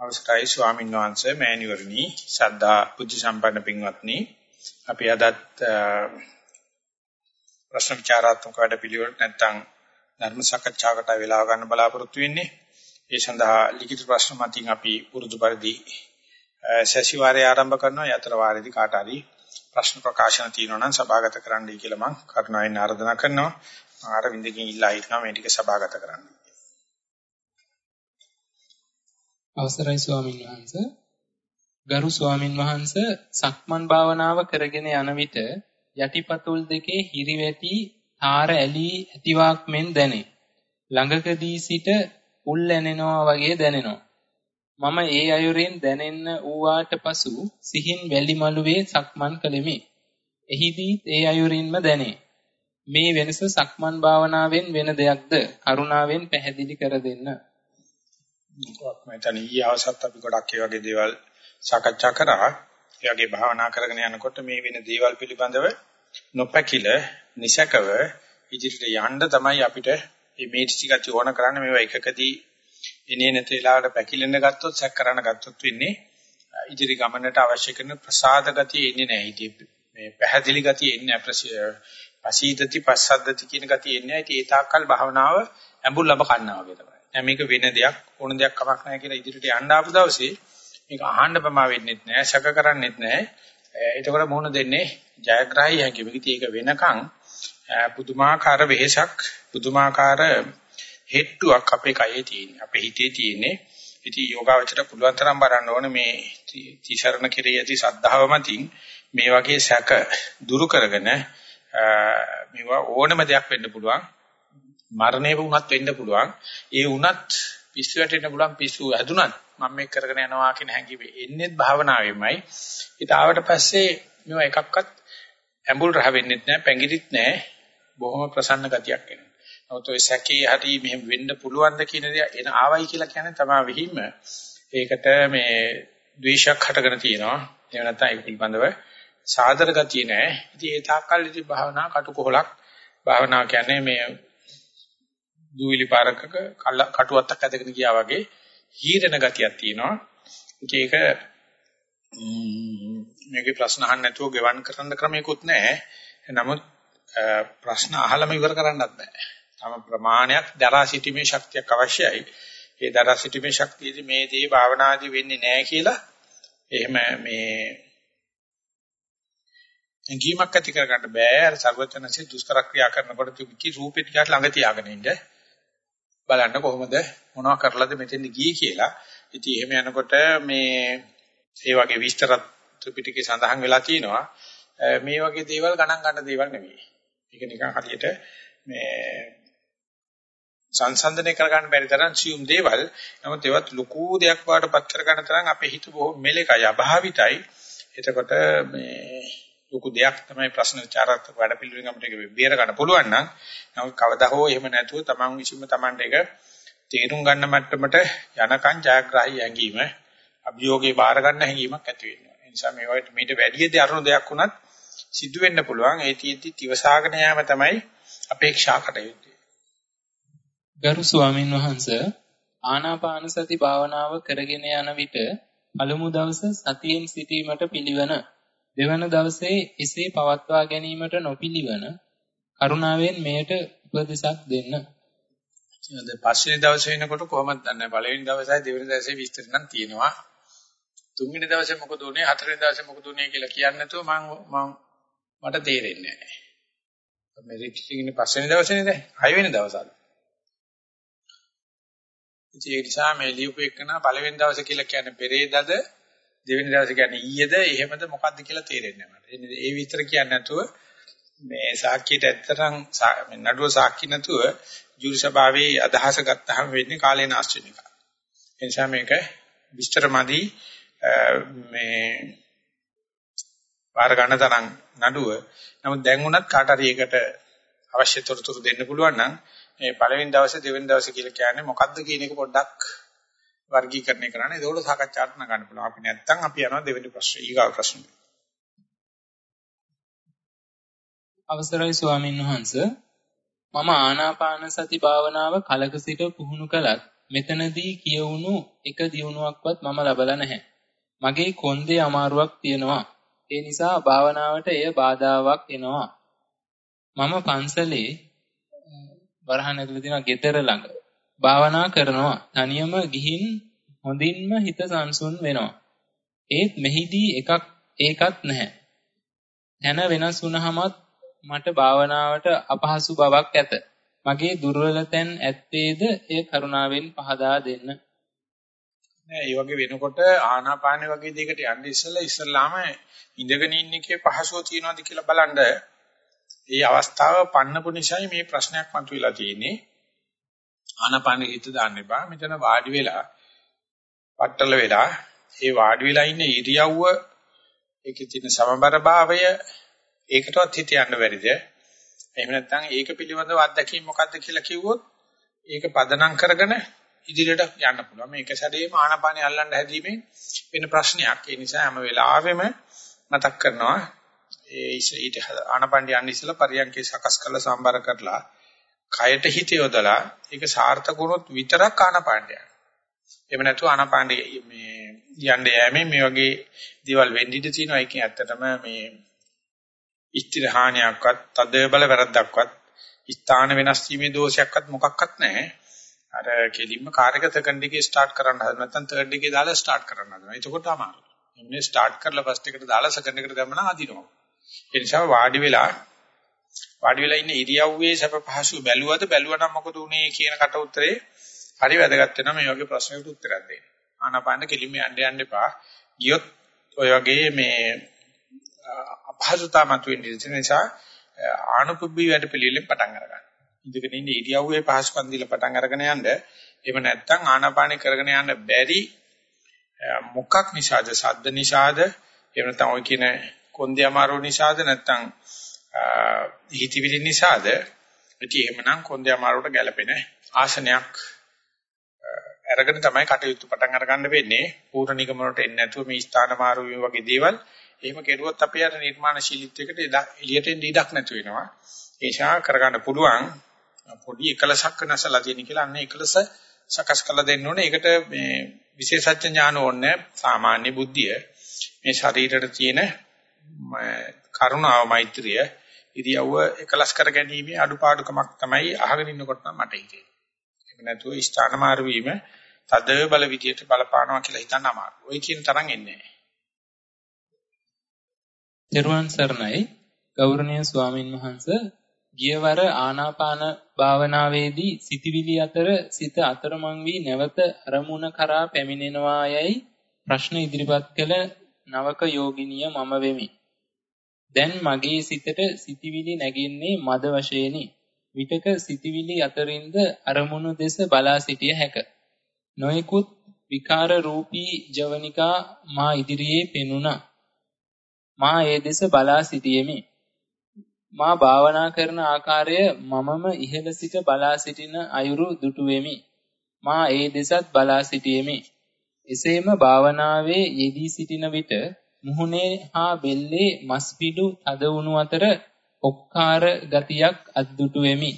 අවසරයි ස්වාමීන් වහන්සේ මෑණිවරණි ශ්‍රද්ධා බුද්ධ සම්පන්න පින්වත්නි අපි අදත් ප්‍රශ්න විචාරාත්මක වැඩ පිළිවෙලට නැත්නම් ධර්ම සාකච්ඡාවකට වෙලාව ගන්න බලාපොරොත්තු වෙන්නේ. ඒ සඳහා ලිඛිත ප්‍රශ්න මතින් අපි පුරුදු පරිදි සැසිවාරය ආරම්භ කරනවා. යතර වාරයේදී කාට හරි ප්‍රශ්න ප්‍රකාශන තියෙනවා නම් සභාගත කරන්නයි කියලා මම කරුණාවෙන් ආරාධනා කරනවා. මම අර වින්දකින් ඉල්ලා හිටනවා මේ ටික සභාගත කරන්න. අවසරයි ස්වාමින් වහන්සේ ගරු ස්වාමින් වහන්සේ සක්මන් භාවනාව කරගෙන යන විට යටිපතුල් දෙකේ හිරිවැටි තාර ඇලී ඇතිවාක් මෙන් දැනේ. ළඟකදී සිට උල් ඇනෙනවා වගේ දැනෙනවා. මම ඒ අයුරෙන් දැනෙන්න ඌවාට පසු සිහින් වැලි මළුවේ සක්මන් කළෙමි. එහිදී ඒ අයුරින්ම දැනේ. මේ වෙනස සක්මන් භාවනාවෙන් වෙන දෙයක්ද? කරුණාවෙන් පැහැදිලි කර දෙන්න. මම හිතන්නේ ඊයේ අවසත් අපි ගොඩක් ඒ වගේ දේවල් සාකච්ඡා කරා. ඒ වගේ භාවනා කරගෙන යනකොට මේ වෙන දේවල් පිළිබඳව නොපැකිල නිසකව ඉදිරියට යන්න තමයි අපිට මේ මේටි ටික ඕන කරන්නේ මේවා එකකදී එනේ නැති වෙලාවට පැකිලෙන්න ගත්තොත් සැක කරන්න ගත්තොත් වෙන්නේ ඉදිරි ගමනට අවශ්‍ය කරන ප්‍රසාද ගතිය එන්නේ නැහැ. ඉතින් මේ පැහැදිලි ගතිය එන්නේ නැහැ. පසීදති පස්සද්දති කියන ගතිය එන්නේ නැහැ. ඉතින් ඒ තාක්කල් භාවනාව ඇඹුල් ලබ කන්නා වගේ තමයි. දැන් මේක වෙන දෙයක් ඕන දෙයක් කමක් නැහැ කියලා ඉදිරියට යන්න ආපු දවසේ මේක අහන්න ප්‍රමා වෙන්නෙත් නැහැ, සැක කරන්නෙත් නැහැ. ඒතකොට මොහොන දෙන්නේ ජයග්‍රහී හැකියි. මේක වෙනකන් පුදුමාකාර වෙහසක්, පුදුමාකාර හෙට්ටුවක් අපේ කයේ තියෙන. අපේ හිතේ තියෙන්නේ. ඉතින් යෝගාවචර පුළුවන් තරම් බලන්න ඕනේ මේ තිසරණ කෙරෙහි ඇති සද්ධාව මතින් මේ වගේ සැක දුරු කරගෙන මේවා ඕනම දෙයක් වෙන්න පුළුවන්. මරණය වුණත් වෙන්න පුළුවන්. ඒ වුණත් පිස්සු වැටෙන්න පුළුවන් පිස්සු හැදුනත් මම මේක කරගෙන යනවා කියන හැඟීම එන්නේ භාවනාවෙමයි. ඊට ආවට පස්සේ මේවා එකක්වත් ඇඹුල් රහ වෙන්නෙත් නැහැ, පැංගිරිත් නැහැ. බොහොම ප්‍රසන්න ගතියක් එනවා. නමුත් ඔය සැකේ හරි මෙහෙම වෙන්න පුළුවන්ද කියන දේ එන ආවයි කියලා කියන්නේ තමයි විහිම. ඒකට මේ ද්වේෂයක් හටගෙන තියෙනවා. එහෙම නැත්නම් ඒක පිළිබඳව සාදර ගතිය නැහැ. ඉතින් ඒ තාක්කල් ඉති භාවනා කටුකොහලක් භාවනා කියන්නේ මේ දූවිලි පාරකක කටුවත්තක් ඇදගෙන ගියා වගේ හීරණ ගතියක් තියෙනවා. ඒක මේකේ ප්‍රශ්න අහන්න නැතුව ගෙවන් කරන්න ක්‍රමයක්වත් නැහැ. නමුත් ප්‍රශ්න අහලම ඉවර කරන්නත් බෑ. තම ප්‍රමාණයක් දරා සිටීමේ ශක්තියක් අවශ්‍යයි. ඒ දරා සිටීමේ ශක්තියදී මේ දේ භාවනාදී වෙන්නේ නැහැ කියලා එහෙම මේ ඇඟීමක් ඇති කරගන්න බෑ. අර සර්වචනසේ දුෂ්කර ක්‍රියා කරනකොට තිබිච්ච රූපෙ ටිකක් ළඟ තියාගෙන ඉන්න. බලන්න කොහොමද මොනවා කරලාද මෙතෙන්ද ගියේ කියලා. ඉතින් එහෙම යනකොට මේ ඒ වගේ විස්තර ත්‍රිපිටකේ සඳහන් වෙලා තියෙනවා. මේ වගේ දේවල් ගණන් ගන්න දේවල් නෙවෙයි. ඒක නිකන් හරියට මේ සංසන්දනය කරගන්න බැරි තරම් සියුම් දේවල්. නමුත් ඒවත් ලොකු දෙයක් වඩපත් කරගන්න තරම් අපේ හිත බොහෝ මෙලකයි අභාවිතයි. එතකොට මේ ලොකු දෙයක් තමයි ප්‍රශ්න විචාරාත්මක වැඩ පිළිවෙලින් අපිට බේර ගන්න පුළුවන් නම් නමුත් කවදා හෝ එහෙම නැතුව තමන් විසින්ම තමන්ට ඒක තේරුම් ගන්න මට්ටමට යනකන් ජයග්‍රාහී හැඟීම අභියෝගේ බාර ගන්න හැඟීමක් ඇති වෙනවා. ඒ නිසා මේ වගේ මීට වැඩි දරුණු දෙයක් වුණත් සිද්ධ වෙන්න පුළුවන්. ඒ තියෙද්දි තිවසාගෙන යාම තමයි අපේක්ෂා කටයුතු. ගරු ස්වාමින් වහන්සේ ආනාපාන සති භාවනාව කරගෙන යන විට පළමු දවස සතියෙන් සිටීමට පිළිවන දෙවන දවසේ එසේ පවත්වා ගැනීමට නොපිළිවන කරුණාවෙන් මෙයට උපදෙසක් දෙන්න. දැන් පස්වෙනි දවසේ එනකොට කොහොමද දන්නේ පළවෙනි දවසයි දෙවෙනි දවසේ විස්තර නම් තියෙනවා. තුන්වෙනි දවසේ මොකද උනේ හතරවෙනි දවසේ මොකද උනේ කියලා කියන්නේ නැතුව මම මම මට තේරෙන්නේ නැහැ. මේ රික්ෂින්නේ පස්වෙනි දවසේනේ දැන් හයවෙනි දවසද? ඒ නිසා මේ ලියුපු එකන පළවෙනි දවසේ කියලා කියන්නේ පෙරේදද දෙවෙනි දවසේ කියන්නේ ඊයේද එහෙමද මොකද්ද කියලා තේරෙන්නේ නැහැ මට. ඒ විතර කියන්නේ නැතුව මේ සාක්කියට ඇත්තටම නඩුව සාක්කි නැතුව ජූරි සභාවේ අදහස ගත්තාම වෙන්නේ කාලේ නාස්තික එක. ඒ නිසා මේක විස්තරමදි මේ පාර ගන්න තරම් නඩුව. නමුත් දැන් උනත් කාට හරි ඒකට අවශ්‍ය තොරතුරු දෙන්න පුළුවන් නම් මේ පළවෙනි දවසේ දෙවෙනි දවසේ කියලා කියන්නේ මොකද්ද කියන එක පොඩ්ඩක් වර්ගීකරණය කරන්න. ඒකෝට සාකච්ඡාත් නගන්න පුළුවන්. අපි නැත්තම් අපි යනවා දෙවෙනි ප්‍රශ්නේ ඊගාව ප්‍රශ්නෙට. අවසරයි ස්වාමින් වහන්සේ මම ආනාපාන සති භාවනාව කලක සිට පුහුණු කළත් මෙතනදී කියවුණු එක දියුණුවක්වත් මම ලබලා නැහැ. මගේ කොන්දේ අමාරුවක් තියෙනවා. ඒ නිසා භාවනාවට එය බාධාවක් වෙනවා. මම පන්සලේ වරහන් ඇතුළේ තියෙන ගෙදර ළඟ භාවනා කරනවා. තනියම ගිහින් හොඳින්ම හිත සංසුන් වෙනවා. ඒත් මෙහිදී එකක් ඒකත් නැහැ. තන වෙනස් වුණහමත් මට භාවනාවට අපහසු බවක් ඇත. මගේ දුර්වල තැන් ඇත්තේද එය කරුණාවෙන් පහදා දෙන්න. නෑ ඒ වගේ වෙනකොට ආනාපාන වගේ දෙයකට යන්න ඉස්සෙල්ලා ඉස්සල්ලාම ඉඳගෙන ඉන්න එකේ පහසුව තියනවාද කියලා බලන්න. මේ අවස්ථාව පන්නපු නිසායි මේ ප්‍රශ්නයක් මතුවලා තියෙන්නේ. ආනාපානෙ හිත දාන්න එපා. මෙතන වාඩි වෙලා පట్టල වෙලා ඒ වාඩි වෙලා ඉන්න ඉරියව්ව ඒකේ තියෙන සමබර භාවය ඒකටවත් හිත යන්න බැරිද? එහෙම නැත්නම් ඒක පිළිබඳව අත්දැකීම් මොකද්ද කියලා කිව්වොත් ඒක පදනම් කරගෙන ඉදිරියට යන්න පුළුවන්. මේක සැදේම ආනාපානිය අල්ලන්න හැදීමෙන් වෙන ප්‍රශ්නයක්. ඒ නිසා හැම වෙලාවෙම මතක් කරනවා ඒ ඊට ආනාපානිය යන්න ඉස්සලා පරියන්කේ සකස් කරලා සම්බර කරලා කයට හිත යොදලා ඒක සාර්ථක වුණොත් විතරක් ආනාපානිය. එහෙම නැතුව ආනාපානිය මේ යන්න යෑමෙන් මේ වගේ දේවල් වෙන්න ඉඩ තියෙනවා. ඒකෙන් ඇත්තටම මේ ඉස්තිරහානියක්වත් තද බල වැරද්දක්වත් ස්ථාන වෙනස් වීමේ දෝෂයක්වත් මොකක්වත් නැහැ. අර කෙලින්ම කාර් එක සෙකන්ඩ් එකේ ස්ටාර්ට් කරන්න හදන නැත්නම් තර්ඩ් එකේ දාලා ස්ටාර්ට් කරන්න හදනවා. එතකොට අමාරුයි. එන්නේ ස්ටාර්ට් කරලා ෆස්ට් එකට දාලා සෙකන්ඩ් එකට දැම්මම අදිනවා. ඒ නිසා වාඩි වෙලා වාඩි වෙලා ඉන්න ඉරියව්වේ සැප පහසු බැලුවද බැලුවනම් මොකද උනේ කියන කට උත්තරේ හරි වැදගත් වෙනවා මේ වගේ ප්‍රශ්නකට උත්තරයක් දෙන්න. ආනාපාන කෙලින්ම යන්න යන්න එපා. ගියොත් ඔය වගේ මේ අපහසුතාව මතුවෙන්න ඉන්න නිසා ආනුපුබ්බී වැඩ පිළිවෙලෙන් පටන් අරගන්න. ඉඳගෙන ඉන්න ඉරියව්වේ පහසුකම් දීලා පටන් අරගෙන යන්න. එහෙම නැත්නම් ආනාපානෙ කරගෙන යන්න බැරි මොකක් නිසාද? සද්ද නිසාද? එහෙම නැත්නම් ඔය කියන කොන්දේ අමාරු නිසාද? නැත්නම් හිතවිලි නිසාද? ඉතින් එහෙමනම් කොන්දේ අමාරුවට ගැලපෙන ආසනයක් අරගෙන තමයි කටයුතු පටන් අරගන්න වෙන්නේ. පූර්ණ නිගමනට එන්නේ නැතුව මේ ස්ථාන මාරු වීම වගේ දේවල් එහෙම කෙරුවොත් අපි අර නිර්මාණශීලීත්වයකට එළියට එන්න ඉඩක් නැතු වෙනවා. ඒ නිසා කරගන්න පුළුවන් පොඩි එකලසක් නැසලා තියෙන කියලා අන්න එකලස සකස් කරලා දෙන්න ඕනේ. ඒකට මේ විශේෂඥ ඥාන ඕනේ සාමාන්‍ය බුද්ධිය. මේ ශරීරයට තියෙන කරුණාව මෛත්‍රිය ඉරියව්ව එකලස් කර ගැනීම අඩුපාඩුකමක් තමයි අහගෙන ඉන්නකොට නම් මට හිතෙන්නේ. ඒක නැතුව ස්ථාන මාරු වීම තද බල විදියට බලපානවා කියලා හිතන්න අමාරුයි. ওই කියන තරම් එන්නේ නැහැ. තෙරුවන් සරණයි ගෞරවනීය ස්වාමින් වහන්සේ ගියවර ආනාපාන භාවනාවේදී සිටිවිලි අතර සිත අතරමං වී නැවත අරමුණ කරා පැමිණෙනවා යයි ප්‍රශ්න ඉදිරිපත් කළ නවක යෝගිනිය මම වෙමි. දැන් මගේ සිතට සිටිවිලි නැගින්නේ මද වශයෙනි. විටක සිටිවිලි අතරින්ද අරමුණු දෙස බලා සිටිය හැක. නොයෙකුත් විකාර රූපී ජවනිකා මා ඉදිරියේ පෙනුණා. මා ඒ දෙස බලා සිටියෙමි. මා භාවනා කරන ආකාරය මමම ඉහළ සිට බලා සිටින අයුරු දුටු වෙමි. මා ඒ දෙසත් බලා සිටියෙමි. එසේම භාවනාවේ යෙදී සිටින විට මුහුණේ හා බෙල්ලේ මස් පිඩු තද වුණු අතර ඔක්කාර ගතියක් අද්දුටු වෙමි.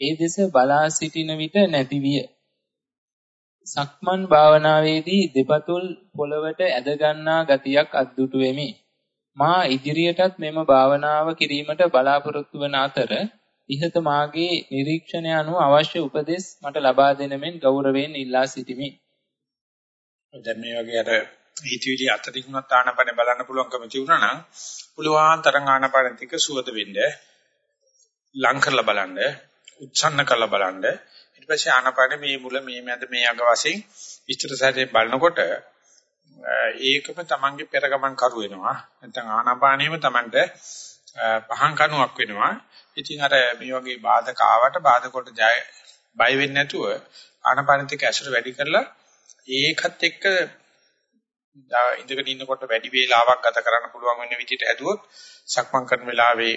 ඒ දෙස බලා සිටින විට නැති විය. සක්මන් භාවනාවේදී දෙපතුල් පොළවට ඇද ගන්නා ගතියක් අද්දුටු වෙමි. මා ඉදිරියටත් මෙම භාවනාව කිරීමට බලාපොරොත්තු වන අතර ඉහත මාගේ නිරීක්ෂණය අනුව අවශ්‍ය උපදෙස් මට ලබා දෙන මෙන් ගෞරවයෙන් ඉල්ලා සිටිමි. දැන් මේ වගේ අර හිතවිලි අතරින්වත් ආනපන බලන්න පුළුවන්කම තිබුණා නම් පුළුවන් තරම් ආනපන ටික සුවද වෙන්න ලං කරලා බලන්න උච්ඡන්න කරලා බලන්න ඊට පස්සේ ආනපන මේ මුල මේ මැද මේ අග වශයෙන් විස්තර සැරේ බලනකොට ඒකම තමන්ගේ පෙරගමන් කරු වෙනවා. නැත්නම් ආනාපානියම තමන්ට පහන් කණුවක් වෙනවා. ඉතින් අර මේ වගේ බාධක ආවට බාධක කොට ජය බය වෙන්නේ නැතුව ආනාපානෙත් එක්ක ඇසුර වැඩි කරලා ඒකත් එක්ක ඉඳගෙන ඉන්නකොට වැඩි වේලාවක් ගත කරන්න පුළුවන් වෙන විදිහට හැදුවොත් සක්මන් කරන වෙලාවේ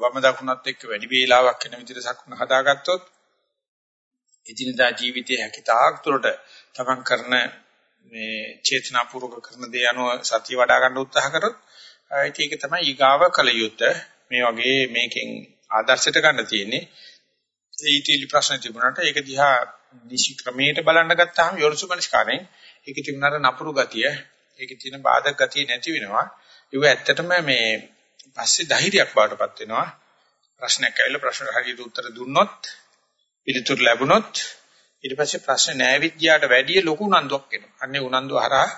වම දකුණත් එක්ක වැඩි වේලාවක් වෙන විදිහට සක්මන් හදාගත්තොත් එදිනදා ජීවිතයේ හැකිතාක් තුරට තමන් කරන මේ චේතනාපූර්වක කරන දේ අනුව සතිය වඩා ගන්න උත්සාහ කරොත් ඒක තමයි ඊගාව කල යුත්තේ. මේ වගේ මේකෙන් ආදර්ශයට ගන්න තියෙන්නේ. ඒ ඊටිලි ප්‍රශ්න තිබුණාට ඒක දිහා නිසි ක්‍රමයට බලන්න ගත්තාම යොරසුමනස්කාරයෙන් ඒකේ තිබුණාට නපුරු ගතිය ඒකේ තියෙන බාධක ගතිය නැති වෙනවා ඒව ඇත්තටම මේ පස්සේ ධෛර්යයක් බාටපත් වෙනවා ප්‍රශ්නයක් ඇවිල්ලා ප්‍රශ්නට හරියට උත්තර දුන්නොත් පිළිතුරු ලැබුණොත් ඊට පස්සේ ප්‍රශ්න නෑ විද්‍යාවට වැඩිය ලොකු උනන්දුවක් එනවා. අන්නේ උනන්දුව හරහා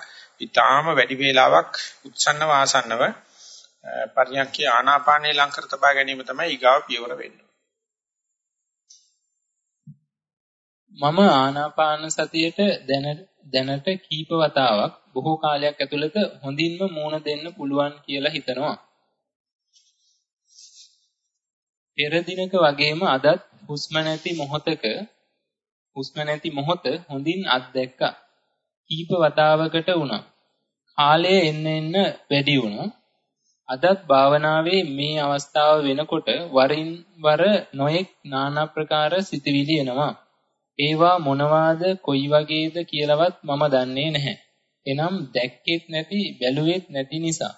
ඊටාම වැඩි වේලාවක් උත්සන්නව ආසන්නව පරියන්කේ ආනාපානේ ලංකර තබා ගැනීම තමයි ඊගාව පියවර වෙන්නේ. මම ආනාපාන සතියට දැනට කීප වතාවක් බොහෝ කාලයක් ඇතුළත හොඳින්ම මූණ දෙන්න පුළුවන් කියලා හිතනවා. පෙර දිනක වගේම අදත් හුස්ම නැති මොහොතක හුස්ම නැති මොහොත හොඳින් අත්දැක්කා. කීප වතාවකට වුණා. කාලය එන්න එන්න වැඩි වුණා. අදත් භාවනාවේ මේ අවස්ථාව වෙනකොට වරින් වර නොයෙක් নানা ප්‍රකාර සිතුවිලි එනවා. ඒවා මොනවාද කොයි වගේද කියලාවත් මම දන්නේ නැහැ. එනම් දැක්කෙත් නැති බැලුවෙත් නැති නිසා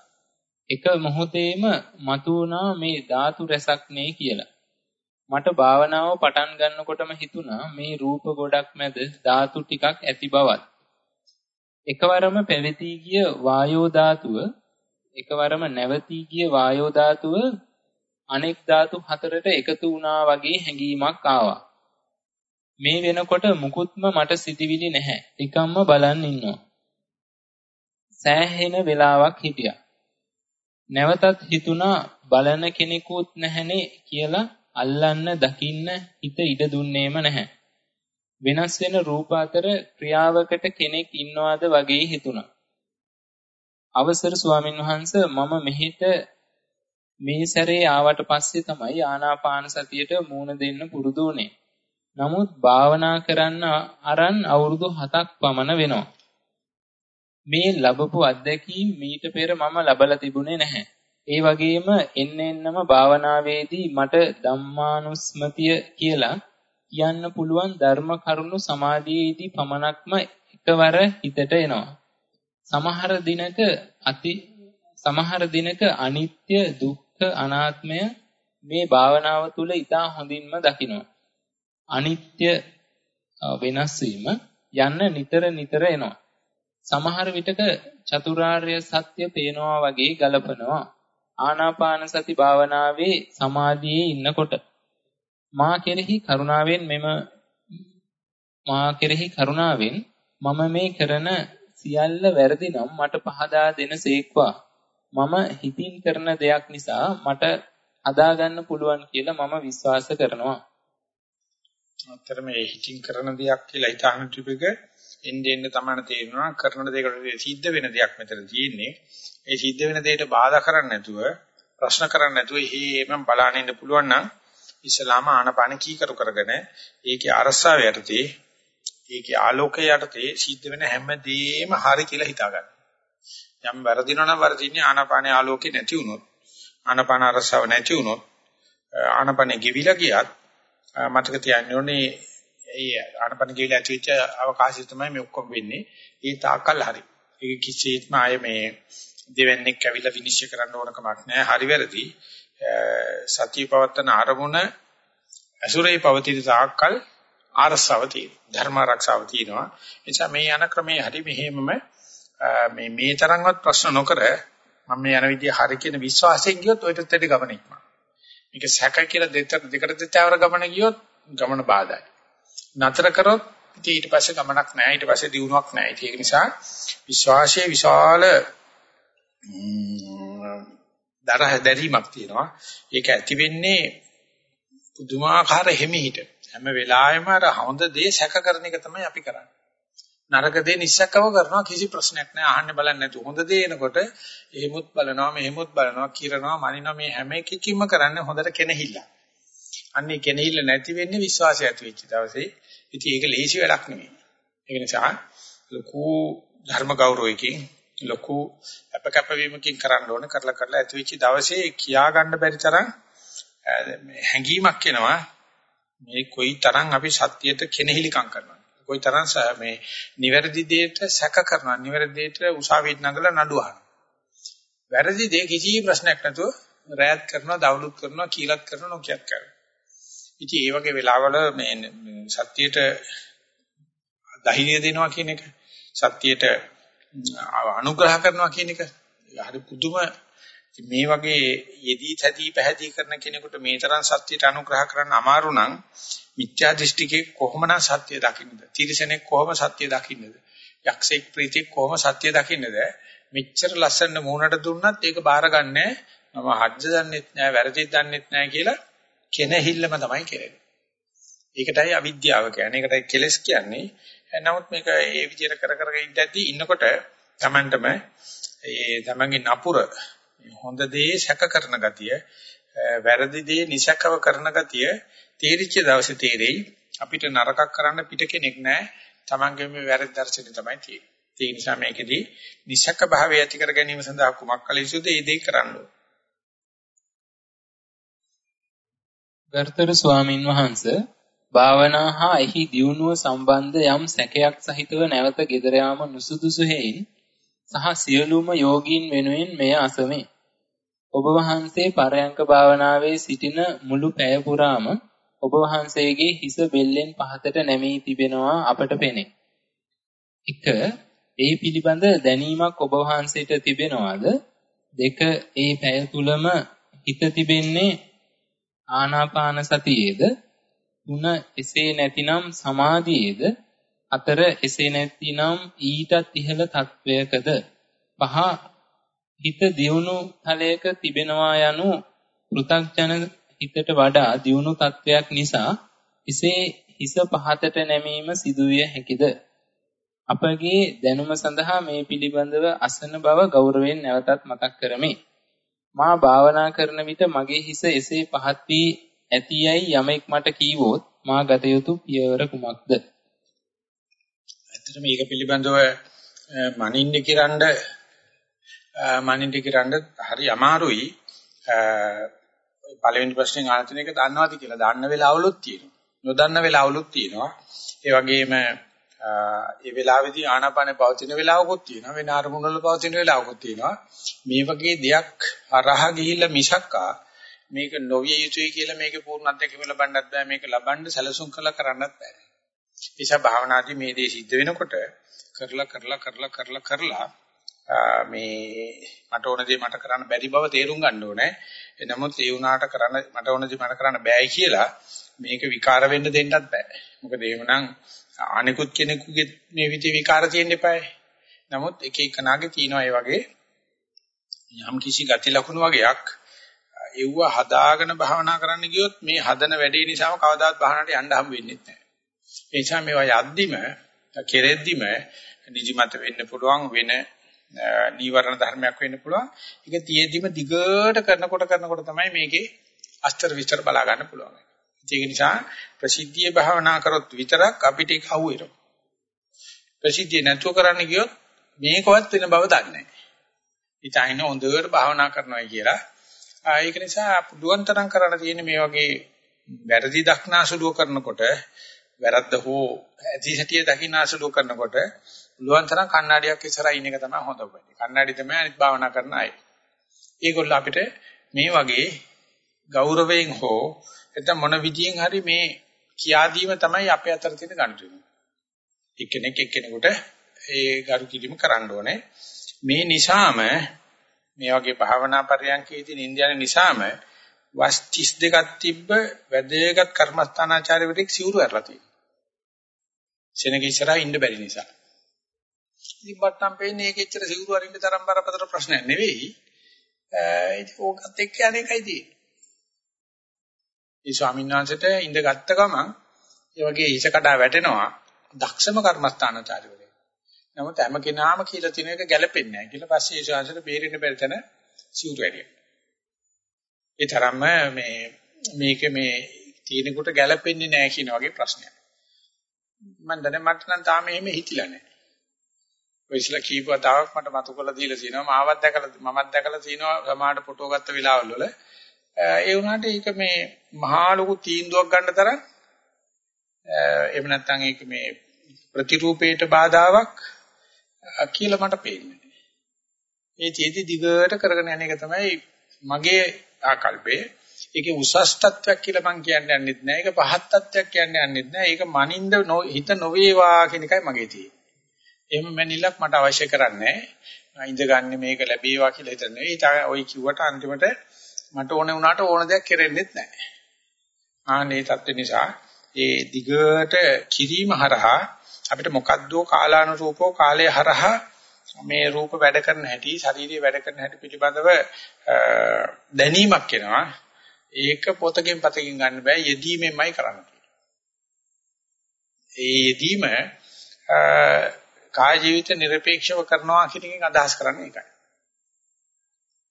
එක මොහොතේම මතුවනා මේ ධාතු රැසක් නේ කියලා. මට භාවනාව පටන් ගන්නකොටම හිතුණා මේ රූප ගොඩක් මැද ධාතු ටිකක් ඇති බවත්. එකවරම පැවති ගිය වායෝ ධාතුව එකවරම නැවතී ගිය වායෝ ධාතුව අනෙක් ධාතු හතරට එකතු වුණා වගේ හැඟීමක් ආවා. මේ වෙනකොට මුකුත්ම මට සිතිවිලි නැහැ. ටිකම්ම බලන් ඉන්නවා. සෑහෙන වෙලාවක් හිටියා. නැවතත් හිතුණා බලන කෙනෙකුත් නැහනේ කියලා අල්ලන්න දකින්න හිත ඉඩ දුන්නේම නැහැ. වෙනස් වෙන රූප අතර ක්‍රියාවකට කෙනෙක් ඉන්නවාද වගේ හිතුණා. අවසර ස්වාමින් වහන්සේ මම මෙහිට මේ සැරේ ආවට පස්සේ තමයි ආනාපාන සතියට මූණ දෙන්න පුරුදු වුනේ. නමුත් භාවනා කරන්න අරන් අවුරුදු 7ක් පමණ වෙනවා. මේ ලැබපු අත්දැකීම් මීට පෙර මම ලබලා තිබුණේ නැහැ. ඒ වගේම එන්න එන්නම භාවනාවේදී මට ධම්මානුස්මතිය කියලා කියන්න පුළුවන් ධර්ම කරුණු සමාධියේදී පමණක්ම එකවර හිතට එනවා. සමහර දිනක අති සමහර දිනක අනිත්‍ය දුක්ඛ අනාත්මය මේ භාවනාව තුළ ඊටා හොඳින්ම දකිනවා. අනිත්‍ය වෙනස් වීම යන්න නිතර නිතර එනවා. සමහර විටක චතුරාර්ය සත්‍ය පේනවා වගේ ගලපනවා. ආනාපාන සති භාවනාවේ සමාධියේ ඉන්නකොට මා කෙරෙහි කරුණාවෙන් මෙම මා කෙරෙහි කරුණාවෙන් මම මේ කරන සියල්ල වැරදි නම් මට පහදා දෙනසේක්වා මම හිතින් කරන දෙයක් නිසා මට හදාගන්න පුළුවන් කියලා මම විශ්වාස කරනවා අතර මේ හිතින් කරන දෙයක් කියලා හිතාන ටිපක එන්නේ එන්න තමයි තේරෙනවා කරන දෙයකට සිද්ධ වෙන දෙයක් මෙතන තියෙන්නේ. ඒ සිද්ධ වෙන දෙයට බාධා කරන්නේ නැතුව ප්‍රශ්න කරන්නේ නැතුව එහෙම බලන්න ඉන්න පුළුවන් නම් ඉස්ලාම ආනපාන කීකරු කරගෙන ඒකේ අරසාව යටතේ ඒකේ ආලෝකය යටතේ සිද්ධ වෙන හැම දෙයක්ම හරි කියලා හිතා ගන්න. යම් වර්ධිනවා නම් වර්ධින්නේ ආනපානේ ආලෝකේ නැති වුණොත් ආනපාන අරසාව නැති වුණොත් ආනපානේ ගෙවිලා ගියත් මතක තියාගන්න ඕනේ ඒ ආනපන කියලා ඇතිවෙච්ච අවකාශය තමයි මේ ඔක්කොම වෙන්නේ. ඒ තාකල් හරි. ඒක කිසිත්ම ආයේ මේ දෙවන්නේක් ඇවිල්ලා විනිශ්චය කරන්න ඕන කමක් නැහැ. හරි වැරදි. සතිය පවත්තන අරමුණ අසුරේ පවතින තාකල් ආරසාව තියෙනවා. ධර්ම ආරක්ෂාව තියෙනවා. එනිසා මේ යන ක්‍රමයේ හරි මෙහෙමම මේ මේ තරම්වත් ප්‍රශ්න නොකර මම මේ යන විදිය හරි කියන විශ්වාසයෙන් ගියොත් ඔයිටත් වැඩි ගමන ඉක්මන. මේක සැක කියලා දෙකට දෙකට දෙතවර ගමන ගියොත් ගමන බාධායි. නතර කරොත් ඉතින් ඊට පස්සේ ගමනක් නැහැ ඊට පස්සේ දියුණුවක් නැහැ. ඉතින් ඒක නිසා විශ්වාසයේ විශාල දරහ දැරීමක් තියෙනවා. ඒක ඇති වෙන්නේ පුදුමාකාර හිමිහිට. හැම වෙලාවෙම අර හොඳ දේ සැක කරන එක තමයි අපි කරන්නේ. නරක දේ නිස්සකව කරනවා කිසි ප්‍රශ්නයක් නැහැ. අහන්න බලන්නේ නැතුව හොඳ දේ එනකොට එහෙමුත් බලනවා මෙහෙමුත් බලනවා කිරනවා මනිනවා මේ හැම එකකින්ම කරන්නේ හොඳට කෙනහිල්ල. අන්නේ කෙනහිල්ල නැති වෙන්නේ විශ්වාසය ඇති වෙච්ච දවසේ. ඉතින් ඒක ලේසි වැඩක් නෙමෙයි. ඒ නිසා ලොකු ධර්ම ගෞරවයකින් ලොකු අපකප්පවීමකින් කරන්න ඕන කරලා කරලා ඇති වෙච්ච දවසේ කියා ගන්න බැරි තරම් හැඟීමක් එනවා මේ කොයි තරම් අපි සත්‍යයට කෙනෙහිලිකම් කරනවා කොයි තරම් මේ නිවැරදි දෙයට සැක කරනවා. නිවැරදි දෙයට උසාවියට නගලා නඩු අහනවා වැරදි දෙය කිසි ප්‍රශ්නයක් නැතුව රැයත් කරනවා දවලුත් කරනවා කීලත් කරනවා නොකියත් කරනවා. ඉතින් ඒ වගේ වෙලාවල මේ සත්‍යයට ධෛර්යය දෙනවා කියන එක සත්‍යයට අනුග්‍රහ කරනවා කියන එක හරි පුදුම මේ වගේ යෙදී තැදී පැහැදී කරන කෙනෙකුට මේ තරම් සත්‍යයට අනුග්‍රහ කරන්න අමාරු නම් මිත්‍යා දෘෂ්ටිකේ කොහොමනම් සත්‍ය දකින්නද? තිරසනෙක් කොහොම සත්‍ය දකින්නද? යක්ෂෙක් ප්‍රීතියක් කොහොම සත්‍ය දකින්නද? මෙච්චර ලස්සන මූණට දුන්නත් ඒක බාරගන්නේ මම හජ්ජ දන්නෙත් නෑ වැරදිත් දන්නෙත් නෑ කියලා කෙනහිල්ලම තමයි කෙරෙන්නේ. ඒකටයි අවිද්‍යාව කියන්නේ. ඒකටයි කෙලස් කියන්නේ. නමුත් මේක ඒ විදිහට කර කර ඉඳද්දී ඉන්නකොට Tamanටම ඒ තමන්ගේ නපුර හොඳ දේ සැක කරන ගතිය වැරදි දේ නිසකව කරන ගතිය තේරිච්ච දවසේ තේරෙයි. අපිට නරකක් කරන්න පිට කෙනෙක් නැහැ. තමන්ගේ මේ වැරදි දර්ශනය තමයි තියෙන්නේ. ඒ නිසා මේකෙදී නිසක භාවය ඇති කර ගැනීම සඳහා කුමක් කළ යුතුද? ඒ දේ කරන්න ගර්තර ස්වාමින් වහන්සේ භාවනා හා එහි දියුණුව සම්බන්ධ යම් සැකයක් සහිතව නැවත gedara යාම නුසුදුසු හේයින් සහ සියලුම යෝගීන් වෙනුවෙන් මෙය අසමේ. ඔබ වහන්සේ පරයන්ක භාවනාවේ සිටින මුළු පැය පුරාම ඔබ වහන්සේගේ හිස බෙල්ලෙන් පහතට නැමී තිබෙනවා අපට පෙනේ. 1. ඒ පිළිබඳ දැනීමක් ඔබ වහන්සේට තිබෙනවද? 2. ඒ පැය තුලම හිත තිබෙන්නේ ආනාපාන සතියේද? 3. එසේ නැතිනම් සමාධියේද? හතර එසේ නැතිනම් ඊටත් ඉහළ තත්වයකද පහ හිත දියුණු තලයක තිබෙනවා යනු පෘථග්ජන හිතට වඩා දියුණු තත්වයක් නිසා එසේ හිස පහතට නැමීම සිදුවිය හැකිද? අපගේ දැනුම සඳහා මේ පිළිබඳව අසන බව ගෞරවයෙන් නැවතත් මතක් කරමි. මා භාවනා කරන විට මගේ හිස එසේ පහත් වී ඇතියයි යමෙක් මට කීවොත් මා ගත යුතු පියවර කුමක්ද? ඇත්තට මේක පිළිබඳව මනින්න කිරඬ මනින්න කිරඬ හරි අමාරුයි. පළවෙනි ප්‍රශ්නේ ආනතන එක දන්නවද කියලා? දන්න වෙලාවලුත් තියෙනවා. නොදන්න වෙලාවලුත් තියෙනවා. ඒ වගේම ඒ වෙලාවේදී ආනාපානේ පවතින වෙලාවකුත් තියෙනවා. වෙන අරමුණු වල පවතින වෙලාවකුත් තියෙනවා. මේ වගේ දෙයක් හරහා ගිහිල්ලා මිසක්කා මේක නොවිය යුතුයි කියලා මේකේ පූර්ණ අත්දැකීම ලබන්නත් බෑ. මේක ලබන්න සැලසුම් කළා කරන්නත් බෑ. නිසා භාවනාදී මේ දේ සිද්ධ වෙනකොට කරලා කරලා කරලා කරලා කරලා මේ මට ඕන දේ මට කරන්න බැරි බව තේරුම් ගන්න ඕනේ. නමුත් ඒ වුණාට කරන්න මට ඕන දේ මට කරන්න බෑයි කියලා මේක විකාර වෙන්න දෙන්නත් බෑ. මොකද එහෙමනම් අනිකුත් කෙනෙකුගේ මේ විදිහේ විකාර තියෙන්න එපායි. නමුත් එක එකනාගේ තියෙනවා ඒ වගේ යම් කිසි ගති ලක්ෂණ වගේක් එව්ව හදාගෙන භාවනා කරන්න ගියොත් මේ හදන වැඩේ නිසාම කවදාවත් භාවනාවට යන්න හම් වෙන්නේ නැහැ. ඒ නිසා මේවා යද්දිම කෙරෙද්දිම නිදිමත වෙන්න පුළුවන් වෙන නීවරණ ධර්මයක් වෙන්න පුළුවන්. ඒක තියේදිම දිගට කරනකොට කරනකොට තමයි මේකේ අස්තර විස්තර බලා ගන්න පුළුවන්. ඒක නිසා ප්‍රසිද්ධියේ භාවනා කරොත් විතරක් අපිට ඒක අහු වෙනවා. ප්‍රසිද්ධිය නැතුව කරන්න ගියොත් මේකවත් වෙන බව දන්නේ නැහැ. ඉතින් හොඳට භාවනා කරනවා කියලා. ඒක නිසා පුළුවන් තරම් කරන්න තියෙන මේ වගේ වැරදි දක්නාසුලුව කරනකොට වැරද්ද හෝ ඇති සැටිය දකින්න අසලු කරනකොට පුළුවන් තරම් කණ්ණාඩියක් ඉස්සරහා ඉන්න එක තමයි හොඳ වෙන්නේ. කණ්ණාඩි තමයි අනිත් භාවනා කරන අය. ඒගොල්ලෝ අපිට මේ වගේ ගෞරවයෙන් හෝ නැත්නම් මොන විදියෙන් හරි මේ කියා දීම තමයි අපේ අතර තියෙන ගනුදෙනු. එක්කෙනෙක් එක්කෙනෙකුට ඒ ගරු කිරීම කරන්න ඕනේ. මේ නිසාම මේ වගේ භාවනා පරියන්කේදී නින්දයන නිසාම වස් 32ක් තිබ්බ වැදගත් කර්මස්ථානාචාර්යවරයෙක් සිවුරු ඇරලා තියෙනවා. සෙනග ඉස්සරහා ඉන්න බැරි නිසා. ඉතින් බට්ටම් පෙන්නේ ඒක එච්චර සිවුරු අරින්න තරම් බරපතල ප්‍රශ්නයක් නෙවෙයි. ඒක ඕකත් එක්ක අනේකයි තියෙන්නේ. ඒ ස්වාමීන් වහන්සේට ඉඳ ගත්ත ගමන් ඒ වගේ හිස කඩා වැටෙනවා දක්ෂම කර්මස්ථානාචාර්යවරයෙක්. නමුත් හැම කෙනාම කියලා තියෙන එක ගැලපෙන්නේ නැහැ කියලා පස්සේ ඒ ශාසනයට බේරෙන්න බැරි තැන සිවුරු ඇරියා. ඒ තරම්ම මේ මේක මේ තියෙනකොට ගැලපෙන්නේ නැහැ කියන වගේ ප්‍රශ්නයක්. මම දන්නේ මට නම් තාම එහෙම හිතිලා නැහැ. ඔය ඉස්ලා කීපවතාවක් මට මතු කරලා දීලා තියෙනවා. මාවත් දැකලා මමත් දැකලා තියෙනවා සමහරට ෆොටෝ ගත්ත වෙලාවල් වල. ඒ වුණාට ඒක මේ මහා ලොකු තීන්දුවක් ගන්න තරම් එහෙම නැත්නම් ඒක මේ ප්‍රතිරූපේට බාධාවක් කියලා මට පේන්නේ. මේ චේති දිගට කරගෙන යන එක තමයි මගේ ආකල්පේ. ඒකේ උසස් තත්වයක් කියලා මම කියන්නේ යන්නෙත් නෑ. ඒක පහත් තත්වයක් කියන්නේ යන්නෙත් නෑ. ඒක මනින්ද හිත නොවේවා කියන එකයි මගේ තියෙන්නේ. එහෙම මැනිලක් මට අවශ්‍ය කරන්නේ නෑ. ඉඳගන්නේ මේක ලැබේවා කියලා හිතන්නේ නෙවෙයි. ඔය කිව්වට අන්තිමට මට ඕන වුණාට ඕන දෙයක් කෙරෙන්නෙත් නෑ. ආනේ தත්ත්ව නිසා ඒ දිගට කිරීම හරහා අපිට මොකද්දෝ කාලානුරූපෝ කාලය හරහා මේ රූප වැඩ කරන හැටි ශරීරයේ වැඩ කරන හැටි පිළිබඳව දැනීමක් එනවා ඒක පොතකින් පතකින් ගන්න බෑ යෙදීමෙන්මයි කරන්න ඒ යෙදීම කාය ජීවිත নিরপেক্ষව කරනවා කියන එකෙන් අදහස් කරන්නේ ඒකයි.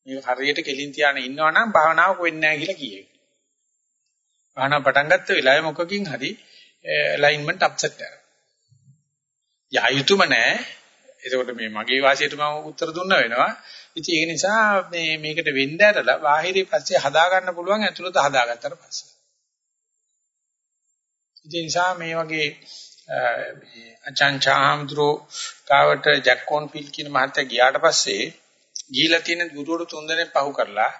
මේ හරියට කෙලින් තියාන ඉන්නවනම් භාවනාවක් වෙන්නේ නැහැ කියලා කියේ. භාවනා පටන් ගත්ත වෙලාවේ මොකකින් හරි ඇලයින්මන්ට් අප්සෙට් කරනවා. යායුතුම නැහැ. එතකොට මේ මගේ වාසියට මම උත්තර දුන්න වෙනවා. ඉතින් ඒ නිසා මේ මේකට වෙන්න ඇරලා බාහිරේ පස්සේ හදා ගන්න පුළුවන් ඇතුළත හදාගත්තට පස්සේ. ඉතින් නිසා මේ වගේ අචංචාම්ද්‍රෝ කාවට ජැක්කොන් ෆිල් කියන මහත්තයා ගියාට පස්සේ ගිහිලා තියෙන ගුරුවරු තුන්දෙනෙක් පහු කරලා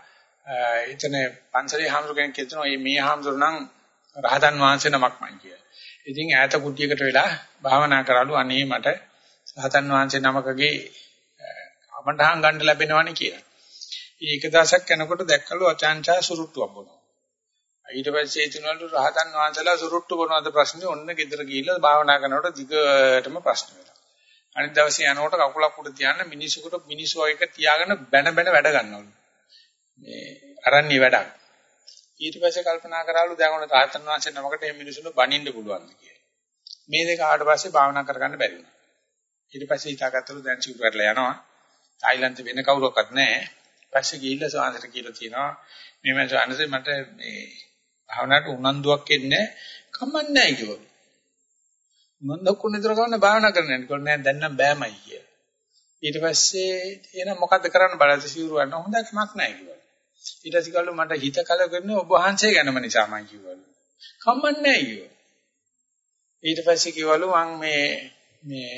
එතන පන්සලේ හාමුදුර කෙනෙක් කියනවා මේ මේ හාමුදුර නම් රහතන් වහන්සේ නමක්මයි කියලා. ඉතින් ඈත කුටියකට වෙලා භාවනා කරලු අනේ මට රහතන් වහන්සේ නමකගේ අමණහන් ගන්න ලැබෙනවනේ කියලා. ඒක දවසක් යනකොට දැක්කලු අචාන්චා සුරුට්ටුවක් බොනවා. ඊට පස්සේ එතුණලු රහතන් වහන්සේලා සුරුට්ටු බොනවද ප්‍රශ්නේ ඔන්න ගෙදර ගිහිල්ලා භාවනා කරනකොට දිගටම ප්‍රශ්න වෙනවා. අනිත් දවසේ යනකොට කකුලක් උඩ තියන්න මිනිසුකට මිනිස්සු වගේ තියාගෙන බැන බැන වැඩ ගන්නවලු. මේ අරන්නේ වැඩක්. ඊට පස්සේ කල්පනා කරාලු දැන් ඔන්න රහතන් වහන්සේ නමකට මේ මිනිසුන්ට බනින්න පුළුවන්ද කියලා. මේ දෙක ආවට පස්සේ භාවනා කරගන්න බැරි වුණා. ඊට පස්සේ හිතාගත්තලු දැන් සිවුර කරලා යනවා. තායිලන්තේ වෙන කවුරක්වත් නැහැ. පස්සේ ගිහිල්ලා සාන්දර කියලා තියෙනවා. මේ මම සාන්දරේ මට මේ භාවනාවට උනන්දුවක් එන්නේ කමන්නේ නැහැ කිව්වා. මොන්දක් උනේතර ගන්න භාවනා කරන්න යනකොට නෑ දැන් නම් බෑමයි කියලා. ඊට පස්සේ එහෙනම් මොකද්ද කරන්න බලද්දි සිවුර ගන්න හොඳ කමක් නැහැ කිව්වා. ඊට පස්සේ කළු මට හිත කලකන්නේ ඔබ වහන්සේ ගැනම නිසාමයි කිව්වලු. කමන්නේ නැහැ කිව්වා. ඊට පස්සේ කිව්වලු මං මේ මේ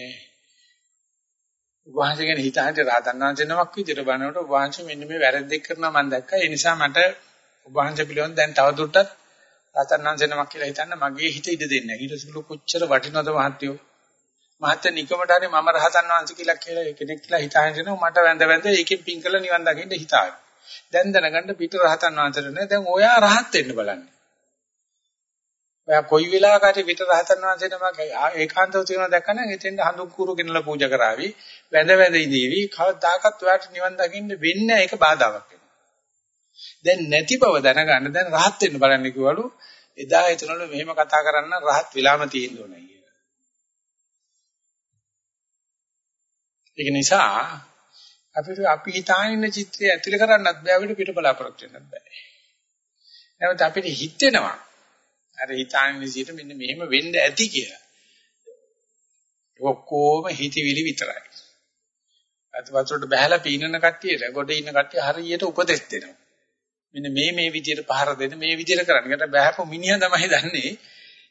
වහන්සේ ගැන හිත හිත රහතන් වහන්සේ නමක් විදිහට බලනකොට වහන්සේ මෙන්න මේ වැරද්දක් කරනවා මම දැක්කා. ඒ නිසා මට වහන්සේ පිළිවන් දැන් තවදුරටත් රහතන් වහන්සේ නමක් කියලා හිතන්න මගේ හිත ඉඩ දෙන්නේ නැහැ. ඊට පස්සේ කොච්චර වටිනවද මහත්යෝ. මහත්ය නිකමට හරි මම රහතන් වහන්සේ කියලා කියලා කෙනෙක් කියලා හිතාගෙන මට වැඳ වැඳ ඒකෙන් පින් කළ නිවන් දකින්න හිතාගෙන. දැන් දැනගන්න පිට රහතන් වහන්සේට නෑ දැන් ඔයා රහත් වෙන්න බලන්නේ. ඔයා කොයි වෙලාවකටි පිට රහතන් වහන්සේ නමක් ඒකාන්තව තියෙනවා දැක්කම එතෙන්ද හඳුන් කුරු ගෙනලා පූජා කරાવી වැඳ වැඳ ඉඳීවි කවදාකවත් ඔයාට නිවන් දකින්න වෙන්නේ ඒක බාධාවක් වෙනවා. දැන් නැති බව දැනගන්න දැන් රහත් වෙන්න බලන්න කිව්වලු එදා හිතනවලු මෙහෙම කතා කරන්න රහත් විලාම තියෙන්න ඕනේ කියලා. ඒක නිසා අපිට අපි හිතාගෙන ඉන්න චිත්‍රය ඇතුලේ කරන්නත් බෑ අපිට පිට බලාපොරොත්තු වෙන්නත් බෑ. නැවත අපිට හිතෙනවා අර හිතාගෙන ඉඳීට මෙන්න මෙහෙම වෙන්න ඇති කියලා. ඔක්කොම හිතවිලි විතරයි. අත වතුරට බහැලා පීනන කට්ටියට ගොඩ ඉන්න කට්ටිය හරියට උපදෙස් දෙනවා. මෙන්න මේ මේ විදියට පහර දෙන්න මේ විදියට කරන්න. ඒකට බහැපු මිනිහා තමයි දන්නේ.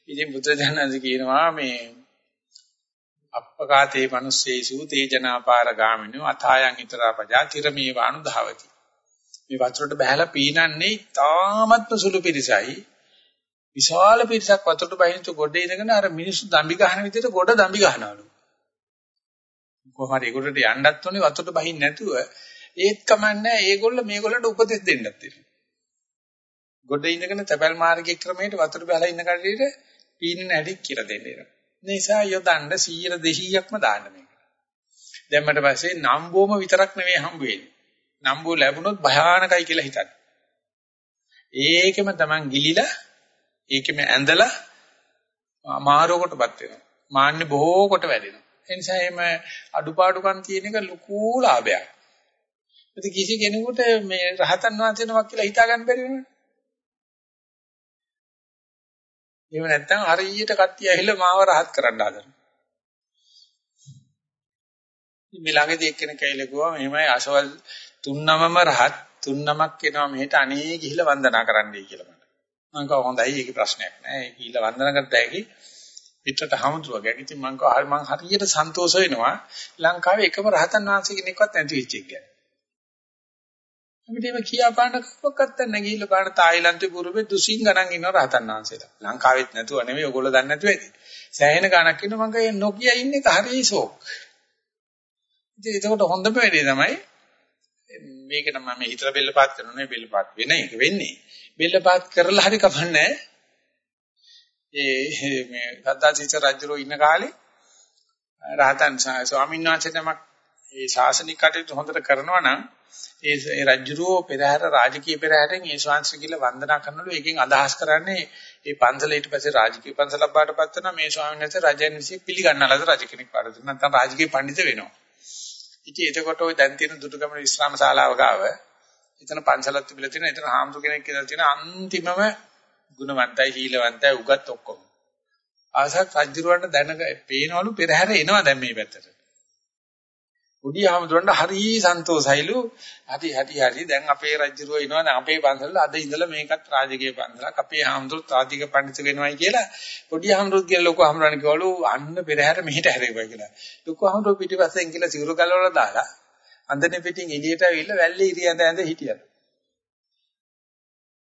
ඉතින් බුදුදහනන්ද කියනවා මේ අප්පකාතේ මිනිස්සේසු තේජනාපාර ගාමිනෝ අථායන් ිතරපජා තිරමේ වාණු ධාවති. මේ වතුරට බහැලා පීනන්නේ තාමත්ම සුළු පිරිසයි. විශාල පිරිසක් වතුරට බහිනතු ගොඩ ඉඳගෙන අර මිනිස්සු දම්බි ගහන විදිහට ගොඩ දම්බි ගහනවලු. කොහොමද ඒගොල්ලන්ට යන්නත් ඕනේ වතුරට බහින්න නැතුව ඒත් කමන්නේ ඒගොල්ල මේගොල්ලන්ට උපදෙස් දෙන්නත් තියෙනවා. ගොඩ ඉඳගෙන තැපැල් මාර්ගයේ ක්‍රමයට වතුර බහලා ඉන්න කඩේට පීනන හැටි කියලා දෙන්නේ. නිසා යොදන්න 100 200ක්ම දාන්න මේක. දැම්මට පස්සේ නම්බෝම විතරක් නෙවෙයි හම්බ වෙන්නේ. නම්බෝ ලැබුණොත් භයානකයි කියලා හිතන්න. ඒකෙම Taman ගිලිලා ඒකෙම ඇඳලා අමාරුවකටපත් වෙනවා. මාන්නේ බොහෝ කොට වැඩෙනවා. ඒ නිසා එහෙම අඩුපාඩුකම් තියෙන එක ලොකු ලාභයක්. ඉතින් කිසි කෙනෙකුට මේ රහතන් වහන්සේ නමක් කියලා හිතා ගන්න බැරි වෙනවා. එහෙම නැත්නම් හරියට කට්ටිය ඇහිලා මාව rahat කරන්න හදනවා. මේ ළඟදී එක්කෙනෙක් ඇවිල්ලා කිව්වා මෙහෙමයි අසවල් තුන්නමම rahat තුන්නමක් එනවා මෙහෙට අනේ ගිහිල්ලා වන්දනා කරන්නයි කියලා මට. මම කිව්වා හොඳයි ඒකේ ප්‍රශ්නයක් නෑ. ඒ ගිහිල්ලා වන්දනා කරත් ඇයි පිටට හමුදුවගේ. ඉතින් මම කිව්වා මම හරියට සන්තෝෂ වෙනවා ලංකාවේ එකම රහතන් වහන්සේ කෙනෙක්වත් නැති වෙච්ච එක ගැන. අපිට මේ කියා පාන්න කවක්වත් නැහැ ගිහිල්ලා බලන්න තායිලන්තේ පුරුමේ දුසින් ගණන් ඉන්න රහතන් වහන්සේලා. ලංකාවෙත් නැතුව නෙමෙයි ඔයගොල්ලෝ දන්නේ නැතුව ඇති. සෑහෙන ගණක් ඉන්න මම කිය නොකිය ඉන්නේ හරිය ෂෝක්. ඉතින් ඒකට හොඳම වෙලේ තමයි මේක නම් මම හිතලා බෙල්ල පාත් කරනවා නේ බෙල්ල පාත් වෙන එක වෙන්නේ. බෙල්ල පාත් කරලා හරි කමන්නේ ඒ මේ සද්දාචිත රජුරෝ ඉන්න කාලේ රහතන් ස්වාමීන් වහන්සේ නමක් ඒ ශාසනික කටයුතු හොඳට කරනවා නම් ඒ රජුරෝ පෙරහැර රාජකීය පෙරහැරෙන් ඒ ශාන්ති කියලා වන්දනා කරනලු ඒකෙන් අදහස් කරන්නේ ඒ පන්සල ඊට පස්සේ රාජකීය පන්සලක් බාටපත් වෙනවා මේ ස්වාමීන් වහන්සේ රජයන් විසින් පිළිගන්නලද රජ කෙනෙක් වඩ නැත්නම් රාජකීය පඬිත වෙනවා. ඉතින් එතකොට ওই දැන් තියෙන දුටුගැමුණු ඉස්ලාම ශාලාව ගාව එතන පන්සලක් තිබිලා තියෙනවා. එතන හාමුදුර කෙනෙක් කියලා තියෙන අන්තිමම ගුණවන්තයි සීලවන්තයි උගත් ඔක්කොම. ආසක් රජුරවන්ට දැනග පේනවලු පෙරහැර එනවා දැන් මේ පැත්තට. උඩි ආමතුරන්ට හරි සන්තෝසයිලු හරි හරි හරි. දැන් අපේ රජුරෝ එනවා දැන් අපේ පන්සල අද ඉඳලා මේකත් රාජකීය පන්සලක් අපේ ආමතුරුත් රාජකීය පඬිතු වෙනවයි කියලා පොඩි ආමතුරුත් කියලා ලොකු ආමතුරන් කිව්වලු අන්න පෙරහැර මෙහෙට හැරෙවයි කියලා. ලොකු ආමතුරු පිටිපස්සෙන් කියලා සිවුරු ගලවලා දාලා අන්දනේ පිටින් එළියට ඇවිල්ලා වැල්ලේ ඉරියඳ ඇඳ හිටියලු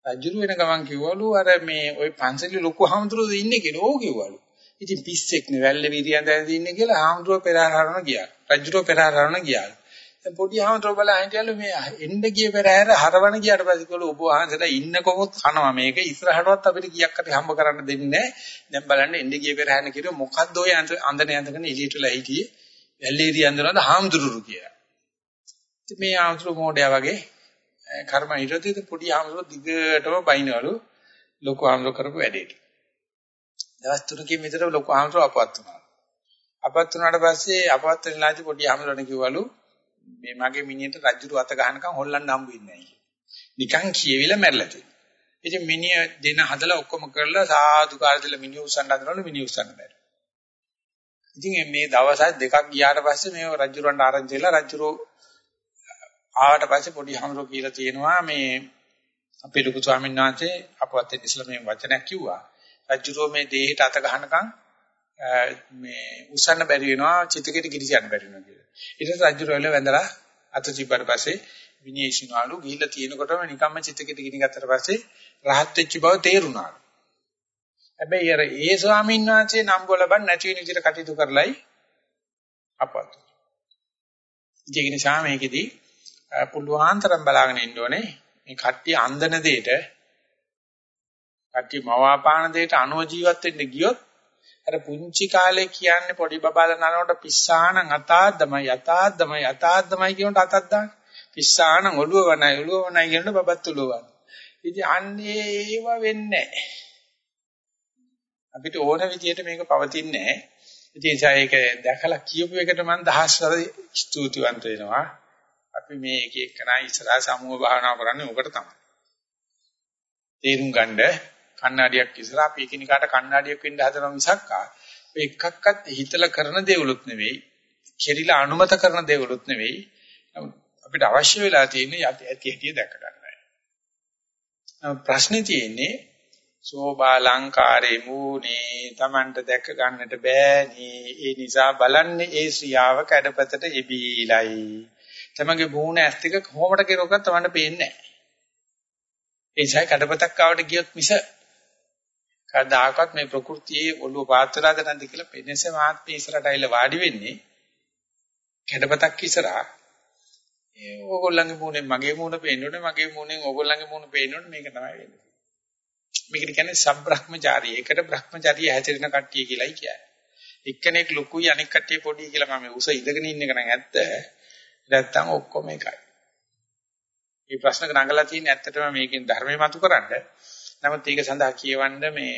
රජුරු වෙන ගමන් කිව්වලු අර මේ ওই පන්සලේ ලොකු ආමතුරුද ඉන්නේ? කියලා. ඕක කිව්වලු. ඉතින් පිස්සෙක් නේ වැල්ලේ විරියඳ ඇඳ ඉන්නේ කියලා ආමතුරු පෙරහැරන ගියා. රජුරෝ පෙරහැරන ගියා. දැන් පොඩි ආමතුරු බලා හිටියලු මේ එන්න ගිය පෙරහැර හරවන ගියාට පස්සේ කිව්වලු ඔබ වහන්සේලා ඉන්න කොමුත් කනවා මේක ඉස්සරහටවත් අපිට කීයක් හරි හම්බ කරන්න දෙන්නේ නැහැ. දැන් බලන්න එන්න ගිය පෙරහැරන කිව්ව මොකද්ද ඔය අඳන යඳගෙන එළියටලා හිටියේ. වැල්ලේදී අඳනවාද හාමුදුරුරු කියලා. ඉතින් මේ ආමතුරු මොඩයා වගේ කර්ම හිටියොත් පොඩි ආමතුරු දිගටම බයිනවලු ලොකු ආමතුරු කරපු වැඩේට. දවස් තුනකින් විතර ලොකු ආමතුරු අපවත් වුණා. අපත් වුණාට පස්සේ අපත් වෙනලාදී පොඩි අහමරණ කිව්වලු මේ මගේ මිනිහට රජුරු අත ගහනකම් හොල්ලන්න හම්බ වෙන්නේ නැහැ නිකන් කියවිලා මැරලා තියෙනවා. ඉතින් මිනිහ දෙන හදලා ඔක්කොම කරලා සාදුකාර දෙලා මිනිහ උස්සන්න හදනවලු මිනිහ උස්සන්න බැහැ. ඉතින් මේ දවස් දෙකක් ගියාට පස්සේ මේ රජුරන්ට ආරංචි වෙලා රජුරෝ ආවට පස්සේ පොඩි හමුරෝ කියලා තියෙනවා මේ අපේ ලොකු ස්වාමීන් වහන්සේ අපවත් ඉස්ලාමයේ වචනයක් කිව්වා. රජුරෝ මේ දෙහෙට අත ගහනකම් මේ උස්සන්න බැරි වෙනවා චිතකෙට ගිරිසයන් බැරි වෙනවා කියලා. ඊට පස්සේ රජු රොයිල වැඳලා අත තිබ්බට පස්සේ විනීෂිනාලු ගිහිල්ලා තියෙනකොටම නිකම්ම චිතකෙට ගිනි ගත්තට පස්සේ රහත් වෙච්ච බව තේරුණා. හැබැයි අර ඒ ස්වාමීන් වහන්සේ නම් බලබන් නැති වෙන විදිහට කටයුතු කරලයි අපවත්. ඒක නිසා මේකෙදි පුළුවන් තරම් බලාගෙන ඉන්න ඕනේ මේ කට්ටිය අන්දන දෙයට කට්ටිය මවාපාන දෙයට අනුව ජීවත් වෙන්න ගියොත් අර පුංචි කාලේ කියන්නේ පොඩි බබාලා නනකොට පිස්සානම් අතාද්දමයි අතාද්දමයි අතාද්දමයි කියනට අතක් දාන්න. පිස්සානම් ඔළුව වනයි ඔළුව වනයි කියනට බබත් ඔළුව වනයි. ඉතින් අන්නේ ඒව වෙන්නේ අපිට ඕන විදිහට මේක පවතින්නේ නැහැ. ඉතින් ඒක දැකලා කියපු එකට මම දහස්වර ස්තුතිවන්ත වෙනවා. අපි මේ එක එකනා ඉස්සරහා සමූහ භාවනා කරන්නේ උකට තමයි. තේරුම් ගන්න කණ්ණාඩියක් ඉස්සරහා අපි එකිනෙකාට කණ්ණාඩියක් වෙන්න හදනවා මිසක් ඔය එකක්වත් හිතලා කරන දේවලුත් නෙවෙයි, කෙරිලා අනුමත කරන දේවලුත් නෙවෙයි. අපිට අවශ්‍ය වෙලා තියෙන්නේ ඇති ඇති දැක ගන්නයි. ප්‍රශ්නේ තියෙන්නේ සෝබාලංකාරේ මූනේ Tamanට දැක ගන්නට බෑනේ. ඒ නිසා බලන්නේ ඒ ශ්‍රියාව කැඩපතට ඉබීලයි. තමගේ මූණ ඇස් දෙක කොහොමද කෙරුවක්වත් Tamanට පේන්නේ නැහැ. ඒ නිසා කඩපතක් ආවට ගියොත් මිස කවදාකවත් මේ ප්‍රകൃතියේ ඔළුව පාත් වෙලාද නැද්ද කියලා පෙනෙසේ මාත්මේ ඉස්සරහට ඇවිල්ලා වාඩි වෙන්නේ කැඩපතක් ඉස්සරහා. ඒ ඕගොල්ලන්ගේ මූණෙන් මගේ මූණ පේන්නෝනේ මගේ මූණෙන් ඕගොල්ලන්ගේ මූණ පේන්නෝනේ මේක තමයි වෙන්නේ. මේකට කියන්නේ සබ්‍රහ්මචාරී ඒකට බ්‍රහ්මචාරිය හැසිරෙන කට්ටිය කියලායි කියන්නේ. එක්කෙනෙක් ලොකුයි අනෙක් කට්ටිය පොඩි කියලා මම උස ඉඳගෙන ඉන්න එක නම් ඇත්ත. නැත්තම් ඔක්කොම එකයි. මේ ප්‍රශ්න නගලා තියෙන්නේ ඇත්තටම මේකෙන් ධර්මයේ මතු කරන්නේ. නමුත් ඒක සඳහා කියවන්න මේ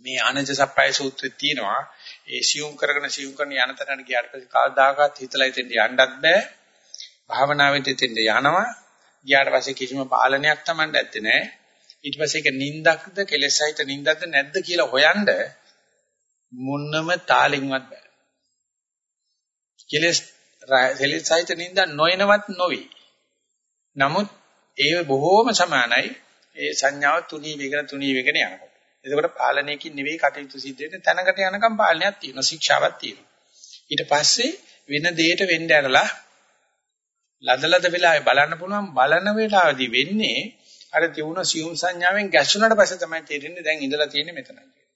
මේ ආනන්ද සප්පයි සූත්‍රයේ තියෙනවා. ඒ සියුම් කරගෙන සියුම් කරන යන තැනට ගියාට පස්සේ කවදාකවත් හිතලා ඉතින් යන්නත් බෑ. භාවනාවෙන් දෙතෙන්ද යනවා. ගියාට පස්සේ කිසිම පාලනයක් Tamanට නැත්තේ නෑ. ඊට පස්සේ ඒක නින්දක්ද කෙලෙසයිත නින්දක්ද නැද්ද කියලා හොයන්න මොන්නම තාලින්වත් බෑ. කෙලෙස් කෙලෙසයිත නින්ද නොයනවත් නොවේ. නමුත් ඒ බොහෝම සමානයි. ඒ සංඥාව තුනී වෙගෙන තුනී වෙගෙන යනකොට. එතකොට පාලනයකින් නෙවෙයි කටයුතු සිද්ධ වෙන්නේ තැනකට යනකම් පාලනයක් තියෙනවා ශික්ෂාවක් තියෙනවා. ඊට පස්සේ වෙන දෙයකට වෙන්න ඇරලා ලදලද වෙලාවේ බලන්න පුළුවන් බලන වෙලාවදී වෙන්නේ අර තියුණ සියුම් සංඥාවෙන් ගැස්සුණාට පස්සේ තමයි තේරෙන්නේ දැන් ඉඳලා තියෙන්නේ මෙතන කියලා.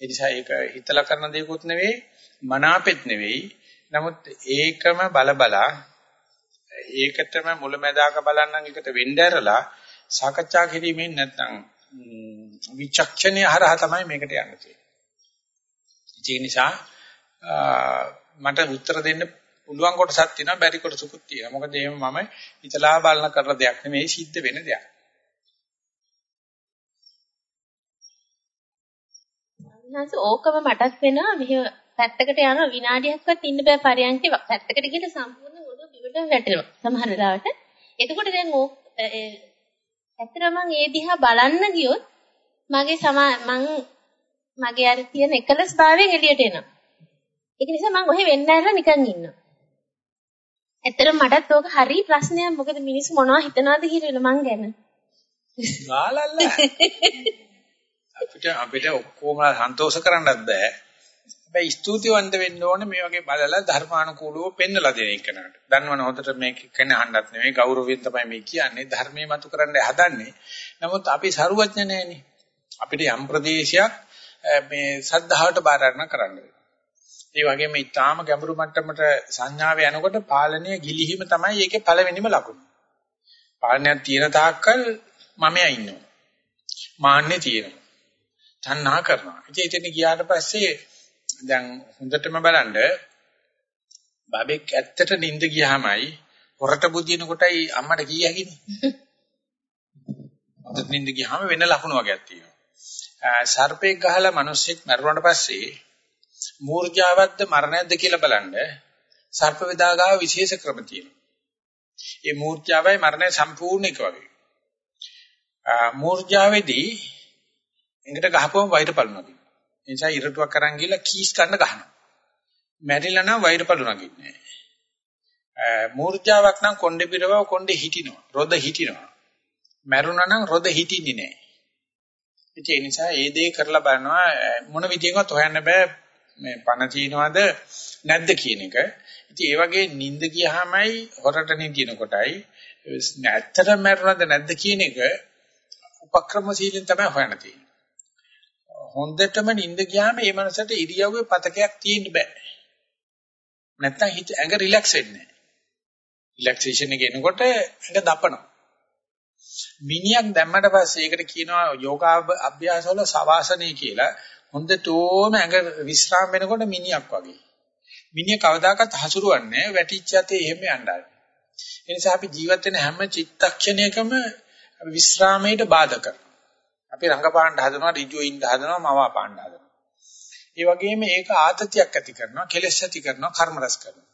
ඒ නිසා ඒක හිතලා කරන දේකුත් නෙවෙයි මනාපෙත් නෙවෙයි. නමුත් ඒකම බලබලා ඒකටම මුලැමැදාක බලන්නම් එකට වෙන්න ඇරලා සාකච්ඡා කිරීමෙන් නැත්නම් විචක්ෂණය හරහා තමයි මේකට යන්න තියෙන්නේ. ඒ නිසා මට උත්තර දෙන්න පුළුවන් කොටසක් තියෙනවා බැරි කොටසකුත් තියෙනවා. මොකද එහෙම මම හිතලා බලන කරන දෙයක් නෙමෙයි සිද්ධ වෙන දෙයක්. නැන්ස ඕකම මටත් වෙනවා මෙහෙම පැත්තකට යන විනාඩියක්වත් ඉන්න බෑ පරයන්කේ පැත්තකට ගිහලා සම්පූර්ණ පිටට වැටෙනවා සමහර වෙලාවට. එතකොට දැන් ඕ ඇත්තටම මම ඒ දිහා බලන්න ගියොත් මගේ සමා මං මගේ අර තියෙන එකලස් භාවයෙන් එළියට එනවා. ඒක නිසා මං ඔහෙ වෙන්න ඇරලා නිකන් ඉන්නවා. ඇත්තටම මටත් ඕක හරි ප්‍රශ්නයක්. මොකද මිනිස්සු මොනවද හිතනවද කියලා මං ගැන. ගාලල්ල. අපිට අපිට ඔක්කොම සන්තෝෂ කරන්නත් බෑ. හැබැයි ස්තුතිවන්ත වෙන්න ඕනේ මේ වගේ බලලා ධර්මානුකූලව පෙන්නලා දෙන එකනට. දන්නවනේ හොඳට මේක කෙන අහන්නත් නෙවෙයි ගෞරවයෙන් තමයි මේ කියන්නේ. ධර්මයේ මතු කරන්න හදන්නේ. නමුත් අපි සරුවඥ නෑනේ. අපිට යම් ප්‍රදේශයක් මේ සද්ධාවට බාර අරගෙන කරන්න වෙනවා. ඒ වගේම ඊටාම ගැඹුරු මට්ටමට සංඥාව යනකොට පාලනය ගිලිහිම තමයි ඒකේ පළවෙනිම ලකුණ. පාලනයක් තියෙන තාක්කල් මමයා ඉන්නවා. මාන්නේ තියෙනවා. තණ්හා කරනවා. ඉතින් එතන ගියාට පස්සේ දැන් හොඳටම බලන්න බබෙක් ඇත්තට නිින්ද ගියාමයි හොරට බුදින කොටයි අම්මට කිය හැකිනේ. හොඳට නිින්ද ගියාම වෙන ලකුණු වගේක් තියෙනවා. සර්පෙක් ගහලා මිනිස්සෙක් මරුණාට පස්සේ මූර්ජාවක්ද මරණයක්ද කියලා බලන්න සර්ප වේදාගාව විශේෂ ක්‍රම තියෙනවා. ඒ මූර්ජාවයි මරණය සම්පූර්ණ එක වගේ. මූර්ජාවේදී එඟට ගහපුවම වෛර පලනවා. ඒ නිසා ඉරටුවක් අරන් ගිහලා කීස් ගන්න ගහනවා. මැරිලා නම් වෛර පලු නගින්නේ නැහැ. මූර්ජාවක් නම් කොණ්ඩේ පිරවව කොණ්ඩේ හිටිනවා. රොද හිටිනවා. මැරුණා නම් රොද හිටින්නේ නැහැ. ඒ නිසා ඒ දේ කරලා බලනවා මොන විදියෙන්වත් හොයන්න බෑ මේ පණ තියනවද නැද්ද කියන එක. ඉතින් ඒ වගේ නිින්ද ගියාමයි හොරට නිදින කොටයි ඇත්තටම මැරුණාද නැද්ද කියන එක උපක්‍රමශීලීන් තමයි හොයන්න තියෙන්නේ. හොඳටම නිින්ද ගියාම ඒ මනසට ඉරියව්වේ පතකයක් තියෙන්න බෑ. නැත්තම් හිත ඇඟ රිලැක්ස් වෙන්නේ නැහැ. රිලැක්සේෂන් එක එනකොට ඇඟ දපනවා. මිනියක් දැම්මට පස්සේ ඒකට කියනවා යෝගා අභ්‍යාසවල සවාසනය කියලා. හොඳටම ඇඟ විස්්‍රාම වෙනකොට මිනිහක් වගේ. මිනිහ කවදාකවත් හසුරුවන්නේ වැටිච්ච යතේ එහෙම යන්නයි. ඒ නිසා අපි ජීවත් වෙන හැම චිත්තක්ෂණයකම විස්්‍රාමයට බාධා කරනවා. අපි රංගපාන්න හදනවා, ඍජුව ඉන්න හදනවා, මවාපාන්න හදනවා. ඒ වගේම ඒක ආතතියක් ඇති කරනවා, කෙලෙස් ඇති කරනවා, කර්ම රැස් කරනවා.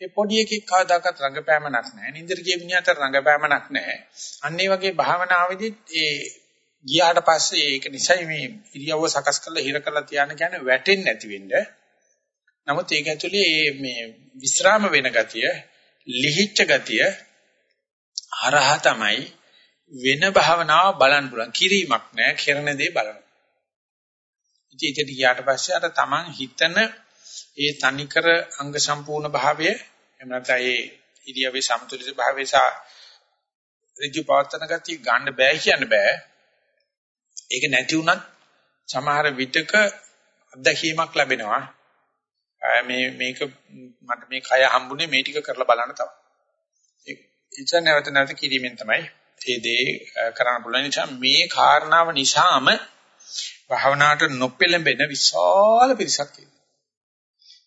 ඒ පොඩි එකෙක් කවදාකවත් රංගපෑමක් නැහැ. නින්දර ගිය මිනිහට රංගපෑමක් නැහැ. අන්න ඒ වගේ භාවනාවේදී ඒ ගියාට පස්සේ ඒක නිසයි මේ ඉරියව්ව සකස් කරලා හිර කරලා තියන්න කියන්නේ වැටෙන්නේ නැති වෙන්න. නමුත් ඒක ඇතුලේ මේ විස්්‍රාම වෙන ගතිය, ලිහිච්ඡ ගතිය හරහා තමයි වෙන භාවනාව බලන්න පුළුවන්. කිරීමක් නෑ, කරන දේ බලන්න. ඉතින් ඉතින් ගියාට පස්සේ අර Taman හිතන ඒ තනිකර අංග සම්පූර්ණ භාවය එහෙම නැත්නම් ඒ ඉරියව්වේ සමතුලිත භාවය සහ ඍජු පවත්තන ගතිය ගන්න බෑ කියන්න බෑ. ඒක නැති වුණත් සමහර විටක අත්දැකීමක් ලැබෙනවා. මේ මේක මට මේ කය හම්බුනේ මේ ටික කරලා බලන්න තමයි. ඒ ඉතින් නැවත නැවත කිරීමෙන් තමයි මේ දේ කරන්න පුළුවන් නිසා මේ කාරණාව නිසාම භාවනාවට නොපෙළඹෙන විශාල පිරිසක් ඉන්නවා.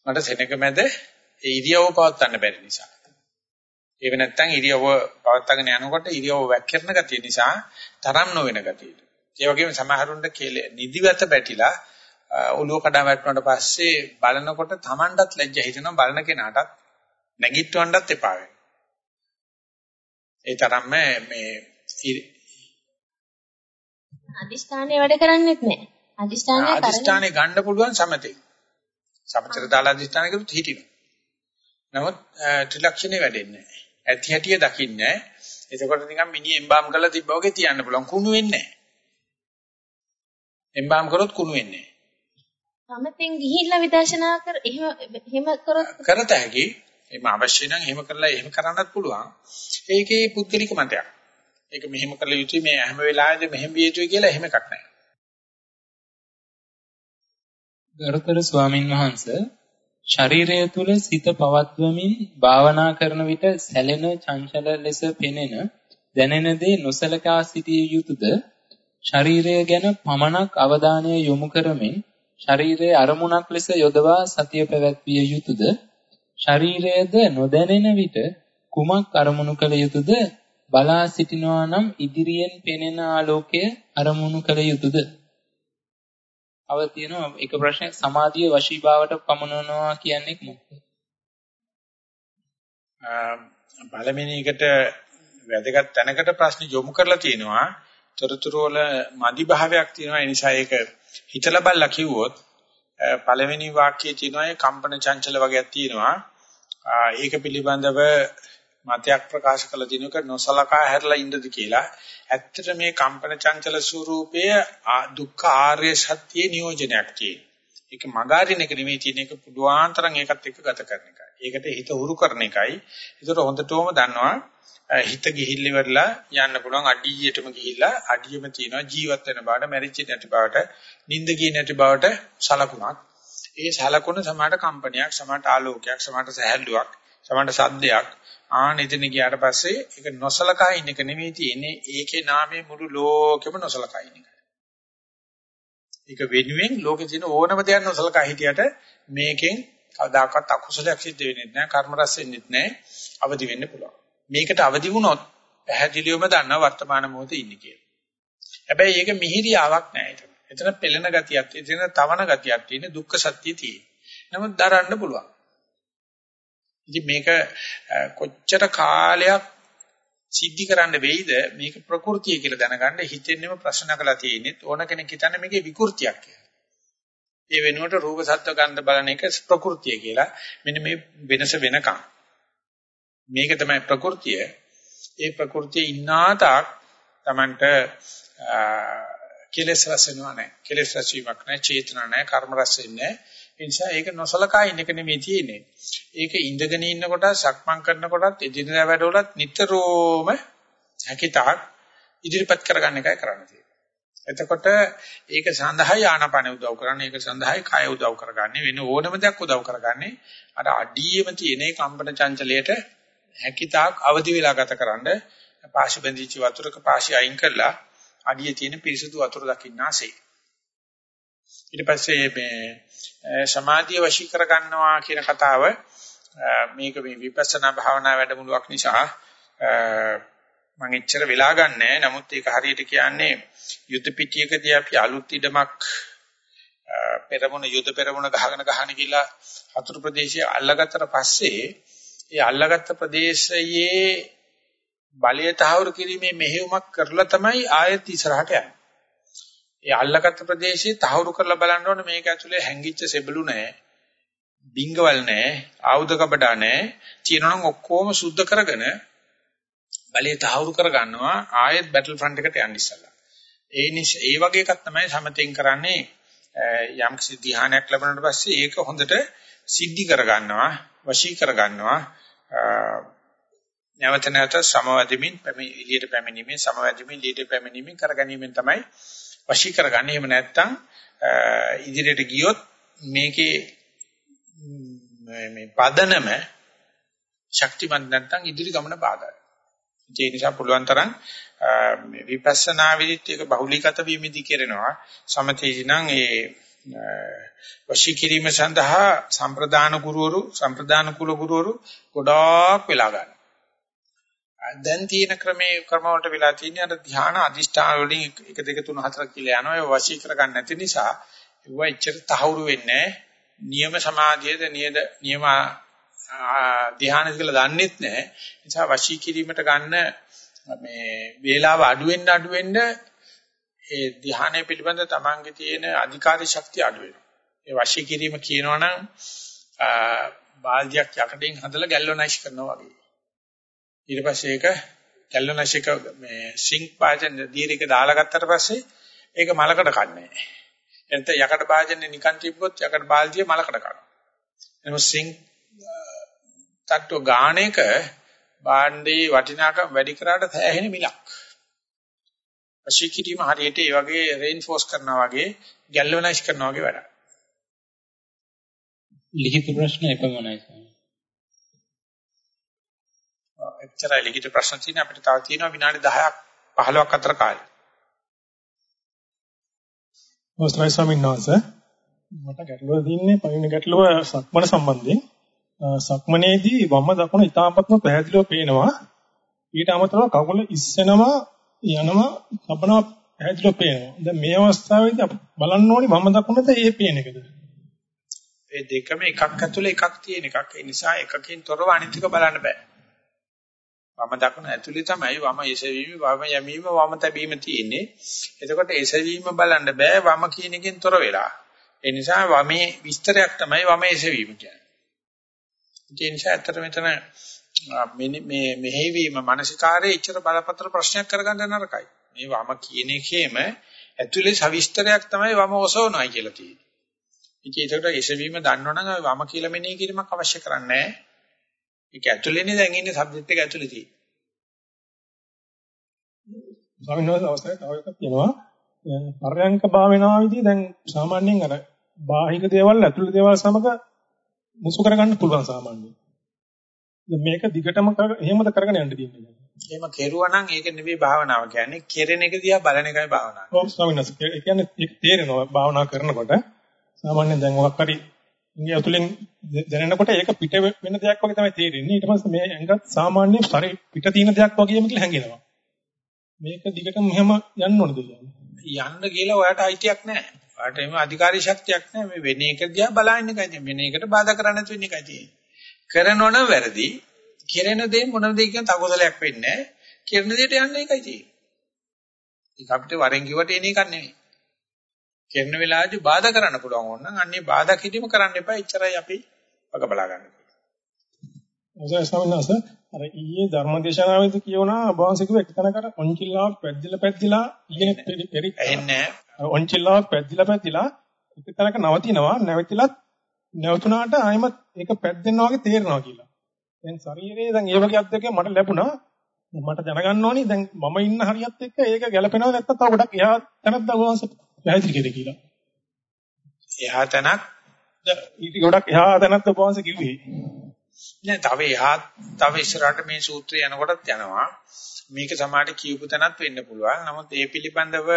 මට සෙනඟ මැද ඒ ඉරියව්ව පවත්වන්න බැරි නිසා. ඒක නැත්තම් ඉරියව්ව පවත්වාගෙන යනකොට ඉරියව්ව වැක්කිරන ගතිය නිසා තරම් නොවන ගතියට. ඒ වගේම සමහරුන්ට නිදිවත බැටිලා ඔළුව කඩා වැටුණාට පස්සේ බලනකොට Tamanටත් ලැජ්ජ හිතෙනවා බලන කෙනාටත් නැගිටවන්නත් එපා වෙනවා. ඒ තරම්ම මේ අදිෂ්ඨානය වැඩ කරන්නේත් නැහැ. අදිෂ්ඨානය කරන්නේ අදිෂ්ඨානය ගන්න පුළුවන් සමතේ. සමතර දාලා අදිෂ්ඨානය කරුත් හිටිනවා. නමුත් ත්‍රිලක්ෂණේ වැඩෙන්නේ නැහැ. ඇති හැටිය දකින්නේ නැහැ. එතකොට නිකන් මිනි එම්බාම් කරලා තිබ්බා වගේ තියන්න පුළුවන්. කුණු වෙන්නේ නැහැ. එම්බාම් කරොත් කුණු වෙන්නේ නැහැ. සමතෙන් ගිහිල්ලා විදර්ශනා කර එහෙම එහෙම කරොත් කරත හැකි. එහෙම අවශ්‍ය නම් එහෙම කරලා එහෙම කරන්නත් පුළුවන්. ඒකේ පුද්ගලික මතයක්. ඒක මෙහෙම කළ යුතුයි මේ හැම වෙලාවෙම මෙහෙම විය යුතුයි කියලා එහෙම එකක් නැහැ. ගරුතර ස්වාමින් වහන්සේ ශරීරය තුල සිත පවත්වමින් භාවනා කරන විට සැලෙන චංචල ලෙස පෙනෙන දැනෙන දේ නොසලකා සිටිය යුතුයද ශරීරය ගැන පමණක් අවධානය යොමු කරමින් ශරීරයේ අරමුණක් ලෙස යොදවා සතිය පැවැත්විය යුතුයද ශරීරයද නොදැනෙන විට කුමක් අරමුණු කළ යුතුයද බලා සිටිනවා නම් ඉදිරියෙන් පෙනෙන ආලෝකය අරමුණු කළ යුතුයද අව තියෙනවා එක ප්‍රශ්නයක් සමාධිය වශීභාවයට පමනනවා කියන්නේ මොකක්ද? පළවෙනි එකට වැදගත් තැනකට ප්‍රශ්න යොමු කරලා තියෙනවා. තොරතුරු වල මදි භාවයක් තියෙනවා. ඒ නිසා ඒක හිතලා බලලා කිව්වොත් පළවෙනි වාක්‍යයේ තියෙනවා ඒ කම්පන චංචල වගේක් තියෙනවා. ඒක පිළිබඳව මතයක් ප්‍රකාශ කළ දිනක නොසලකා හැරලා ඉන්නද කියලා. ඇත්තට මේ කම්පන චංචල ස්වરૂපය දුක්ඛ ආර්ය සත්‍යයේ නියෝජනයක් තියෙනවා. ඒක මගාරින එක නෙමෙයි තියෙන එක පුදුආන් තරම් ඒකත් එක්ක ගත කරන එකයි. ඒකට හිත උරු කරන එකයි. ඒතර හොඳටම දන්නවා හිත ගිහිල්ල ඉවරලා යන්න පුළුවන් අඩියටම ගිහිල්ලා අඩියම තියෙනවා ජීවත් වෙන බවට මැරිච්ච නැති බවට නිින්ද ගියේ නැති බවට සලකුණක්. ඒ සලකුණ සමාට කම්පනයක් සමාට ආලෝකයක් සමාට සහැල්ලුවක් සමාට සද්දයක් ආන එතන ගියාට පස්සේ ඒක නොසලකා ඉන්න එක නෙමෙයි තියෙන්නේ ඒකේ නාමයේ මුළු ලෝකෙම නොසලකා ඉන්න එක. ඒක වෙනුවෙන් ලෝකේ තියෙන ඕනම දෙයක් නොසලකා හිටියට මේකෙන් කවදාකවත් අකුසලයක් සිද්ධ වෙන්නේ නැහැ කර්ම රැස් වෙන්නේ නැහැ අවදි වෙන්න පුළුවන්. මේකට අවදි වුණොත් පැහැදිලිවම දන්නවා වර්තමාන මොහොතේ ඉන්නේ කියලා. හැබැයි ඒක මිහිරියාවක් නෑ එතන. එතන පෙළෙන ගතියක්, එතන තවන ගතියක් තියෙන දුක්ඛ සත්‍ය තියෙන. නමුත් දරන්න පුළුවන්. ඉතින් මේක කොච්චර කාලයක් සිද්ධි කරන්න වෙයිද මේක ප්‍රകൃතිය කියලා දැනගන්න හිතෙන්නම ප්‍රශ්න කළා තියෙන්නේ ඕන කෙනෙක් හිතන්නේ මේකේ විකෘතියක් කියලා. ඒ වෙනුවට රූප සත්ව ගන්ධ බලන එක ප්‍රകൃතිය කියලා. මෙන්න මේ වෙනස වෙනකම්. මේක තමයි ප්‍රകൃතිය. ඒ ප්‍රകൃතිය ඉන්නාතාක් Tamanට කෙලස් රස වෙනවා නැහැ. කෙලස් රසීමක් නැහැ, චේතන නැහැ, කර්ම රස වෙන්නේ නැහැ. ඒ නිසා ඒක නොසලකා ඉන්න එක නෙමෙයි තියෙන්නේ. ඒක ඉඳගෙන ඉන්නකොට සක්මන් කරනකොටත් එදිනදා වැඩවලත් නිතරම හැකිතාක් ඉදිරිපත් කරගන්න එකයි කරන්න තියෙන්නේ. එතකොට ඒක සඳහායි ආනාපාන උදව් කරන්නේ ඒක සඳහායි කය උදව් කරගන්නේ වෙන ඕනම දෙයක් උදව් කරගන්නේ අර අඩියෙම තියෙන කම්පන චංචලයට හැකිතාක් අවදි වෙලා ගතකරන පාශි බැඳිච්ච වතුරක පාශි අයින් කරලා අඩියේ තියෙන පිරිසුදු වතුර දකින්නාසේ ඊට පස්සේ මේ සමාධිය වශී කර ගන්නවා කියන කතාව මේක මේ විපස්සනා භාවනා වැඩමුළුවක් නිසා මම එච්චර වෙලා ගන්නෑ. නමුත් ඒක හරියට කියන්නේ යුද්ධ පිටියකදී අපි අලුත් ඉඩමක් පෙරමුණ යුද්ධ පෙරමුණ ගහගෙන ගහන කියලා හතුරු ප්‍රදේශය අල්ලගත්තට පස්සේ ඒ අල්ලගත්ත ප්‍රදේශයේ බලය තහවුරු කිරීමේ මෙහෙයුමක් කරලා තමයි ආයෙත් ඉස්සරහට යන්නේ. ඒ අල්ලගත්ත ප්‍රදේශයේ තහවුරු කරලා බලන්න ඕනේ මේක ඇතුලේ හැංගිච්ච සෙබළු නැහැ. බිංගවල් නැහැ, ආයුධ කබඩා නැහැ. තියෙනවා ඔක්කොම සුද්ධ කරගෙන බලය තහවුරු කරගන්නවා ආයෙත් බැටල් ෆ්‍රන්ට් එකට යන්න ඉස්සලා. ඒ නිසා ඒ වගේ එකක් තමයි සමතෙන් කරන්නේ යම් කිසි ධ්‍යානයක් ලැබුණාට පස්සේ ඒක හොඳට සිද්ධි කරගන්නවා, වශී කරගන්නවා. නැවත නැවත සමවැදෙමින් එළියට පැමිණීමේ සමවැදෙමින් එළියට පැමිණීමෙන් කරගැනීමෙන් තමයි වශී කරගන්න. එහෙම නැත්නම් ඉදිරියට ගියොත් මේකේ මේ පදනම ශක්තිමත් නැත්නම් ඉදිරි ගමන බාධායි. ඒ නිසා පුළුවන් තරම් මේ විපස්සනා විදිහට බහුලීගත වීමදී කරනවා. සමතේදී නම් ඒ වශී කිරීම සඳහා සම්ප්‍රදාන ගුරුවරු සම්ප්‍රදාන කුල ගුරුවරු ගොඩාක් වෙලා ගන්නවා. දැන් තියෙන ක්‍රමේ ක්‍රම වලට වෙලා තියෙන්නේ අර ධ්‍යාන අදිෂ්ඨාන වලින් 1 2 3 4 කියලා යනවා. ඒ වශී කරගන්න නැති නිසා ඒවා එච්චර තහවුරු වෙන්නේ නියම සමාධියද නියද නියම ධ්‍යානද කියලා දන්නෙත් නැහැ. නිසා වශී කිරීමට ගන්න මේ වේලාව අඩු වෙන්න අඩු වෙන්න ඒ ධ්‍යානය පිළිබඳ තමන්ගේ තියෙන අධිකාරී ශක්තිය අඩු වෙනවා. ඒ වශී කිරීම කියනවනම් බාල්දියක් යකඩෙන් හදලා ගැල්වනයිස් කරනවා වගේ. ඊට පස්සේ ඒක කැල්ලනශික මේ සිංක් වාදන දීර්ඝ දාලා ගත්තට පස්සේ ඒක මලකට කන්නේ නැහැ. එතන යකඩ භාජනේ නිකන් තිබ්බොත් යකඩ බාල්දිය මලකට කනවා. එනම සිංක් තට්ටු ගාණේක භාණ්ඩේ වටිනාකම වැඩි කරාට සෑහෙන මිලක්. වශීකිරීම හරියට ඒ වගේ රේන්ෆෝස් කරනවා වගේ ගැල්වනයිස් කරනවා වගේ වැඩක්. ලිඛිත ප්‍රශ්න එපමණයි ස්වාමී. එච්චරයි ලිඛිත ප්‍රශ්න තියෙන අපිට තව තියෙනවා විනාඩි 10ක් 15ක් අතර කාලය. අවස්ථරයි ස්වාමීන් වහන්සේ. මට ගැටලුව දින්නේ පළවෙනි ගැටලුව සක්මන සම්බන්ධයෙන්. සක්මනේදී වම දකුණ ඉතාමත්ම පැහැදිලිව පේනවා. ඊට අමතරව කකුල ඉස්සෙනවා යනවා තබනවා පැහැදිලිව පේනවා. දැන් මේ අවස්ථාවේදී බලන්න ඕනි වම දකුණද ඒ පේන එකද? ඒ දෙකම එකක් ඇතුලේ එකක් තියෙන එකක්. ඒ නිසා එකකින් තොරව අනිත් එක බලන්න බෑ වම දකුණ ඇතුලේ තමයි වම එසවීම වම යැමීම වම තැබීම තියෙන්නේ. එතකොට එසවීම බලන්න බෑ වම කියන එකෙන් තොර වෙලා. ඒ නිසා වමේ විස්තරයක් තමයි වම එසවීම කියන්නේ. ඒ නිසා ඇත්තට මෙතන මේ මෙහෙවීම මානසිකාරයේ ඉච්ඡර බලපත්‍ර ප්‍රශ්නයක් කරගන්න නරකයි. මේ වම කියන එකේම ඇතුලේ සවිස්තරයක් තමයි වම ඔසවනවායි කියලා තියෙන්නේ. ඉතින් ඒකට එසවීම දන්නවනම් වම කියලා මෙනෙහි කිරීමක් අවශ්‍ය කරන්නේ නැහැ. ඒක ඇතුළේනේ දැන් ඉන්නේ සබ්ජෙක්ට් එක ඇතුළේ තියෙන්නේ. ස්වාමීන් වහන්සේ අවස්ථාවේ තව එකක් තියෙනවා. පරයන්ක භාවනාවේදී දැන් සාමාන්‍යයෙන් අර බාහිර දේවල් ඇතුළේ දේවල් සමග මුසු කරගන්න පුළුවන් සාමාන්‍යයෙන්. දැන් මේක දිගටම එහෙමද කරගෙන යන්න තියෙන්නේ. එහෙම කෙරුවා නම් ඒක නෙවෙයි භාවනාව කියන්නේ කෙරෙන එක දිහා බලන එකයි භාවනාව. ඔව් ස්වාමීන් වහන්සේ. ඒ කියන්නේ ඒක තේරෙනවා භාවනා කරනකොට සාමාන්‍යයෙන් දැන් මොකක් හරි ඉංගිය ඇතුලෙන් දැනෙනකොට ඒක පිට වෙන දෙයක් වගේ තමයි තේරෙන්නේ. ඊට පස්සේ මේ ඇඟත් සාමාන්‍ය පරි පිට තියෙන දෙයක් වගේම කියලා හැඟෙනවා. මේක දිගටම මෙහෙම යන්න ඕනද යන්න කියලා ඔයාට අයිතියක් නැහැ. ඔයාට එහෙම අධිකාරී ශක්තියක් නැහැ. මේ වෙන එක දිහා බලන්න එකයි තියෙන්නේ. වෙන එකට බාධා කරන්න නැති වෙන එකයි තියෙන්නේ. කරනවනම් වැරදි. කෙරෙන දේ මොන දෙයක් කියන තකොසලයක් වෙන්නේ නැහැ. කෙරෙන දෙයට යන්න එකයි තියෙන්නේ. ඒක අපිට වරෙන් කිව්වට එන එකක් නෙවෙයි. කරන වෙලාවේදී බාධා කරන්න පුළුවන් ඕන නම් අන්නේ බාධා කිරීම කරන්න එපා. එච්චරයි අපි වග බලා ගන්න. ස්වාමීන් අර ඊයේ ධර්මදේශනාවේදී කියවනා අභාසිකව එක්තැනකට ඔන්චිල්ලාවක් පැද්දිලා පැද්දිලා ඊයේ පෙරි එන්නේ ඔන්චිල්ලාවක් පැද්දිලා පැද්දිලා එක්තැනක නවතිනවා නැවතිලත් නැවතුනාට ආයෙමත් ඒක පැද්දෙනවා වගේ තේරෙනවා කියලා. දැන් ශරීරයේ දැන් ඒ වගේ අත්දැකීම් මට ලැබුණා. මට දැනගන්න ඕනි දැන් මම ඉන්න හරියත් එක්ක ඒක ගැලපෙනවද නැත්නම් තව ගොඩක් එහා තැනක් දවස් පැහැදිලි කෙරේ කියලා. එහා තැනක් ඊට ගොඩක් එහා තැනක් ඔබවහන්සේ කිව්වේ. නෑ තව එහා තව ඉස්සරහට මේ සූත්‍රය යනකොටත් යනවා. මේක සමාහට කියපු තැනක් වෙන්න පුළුවන්. නමුත් ඒ පිළිබඳව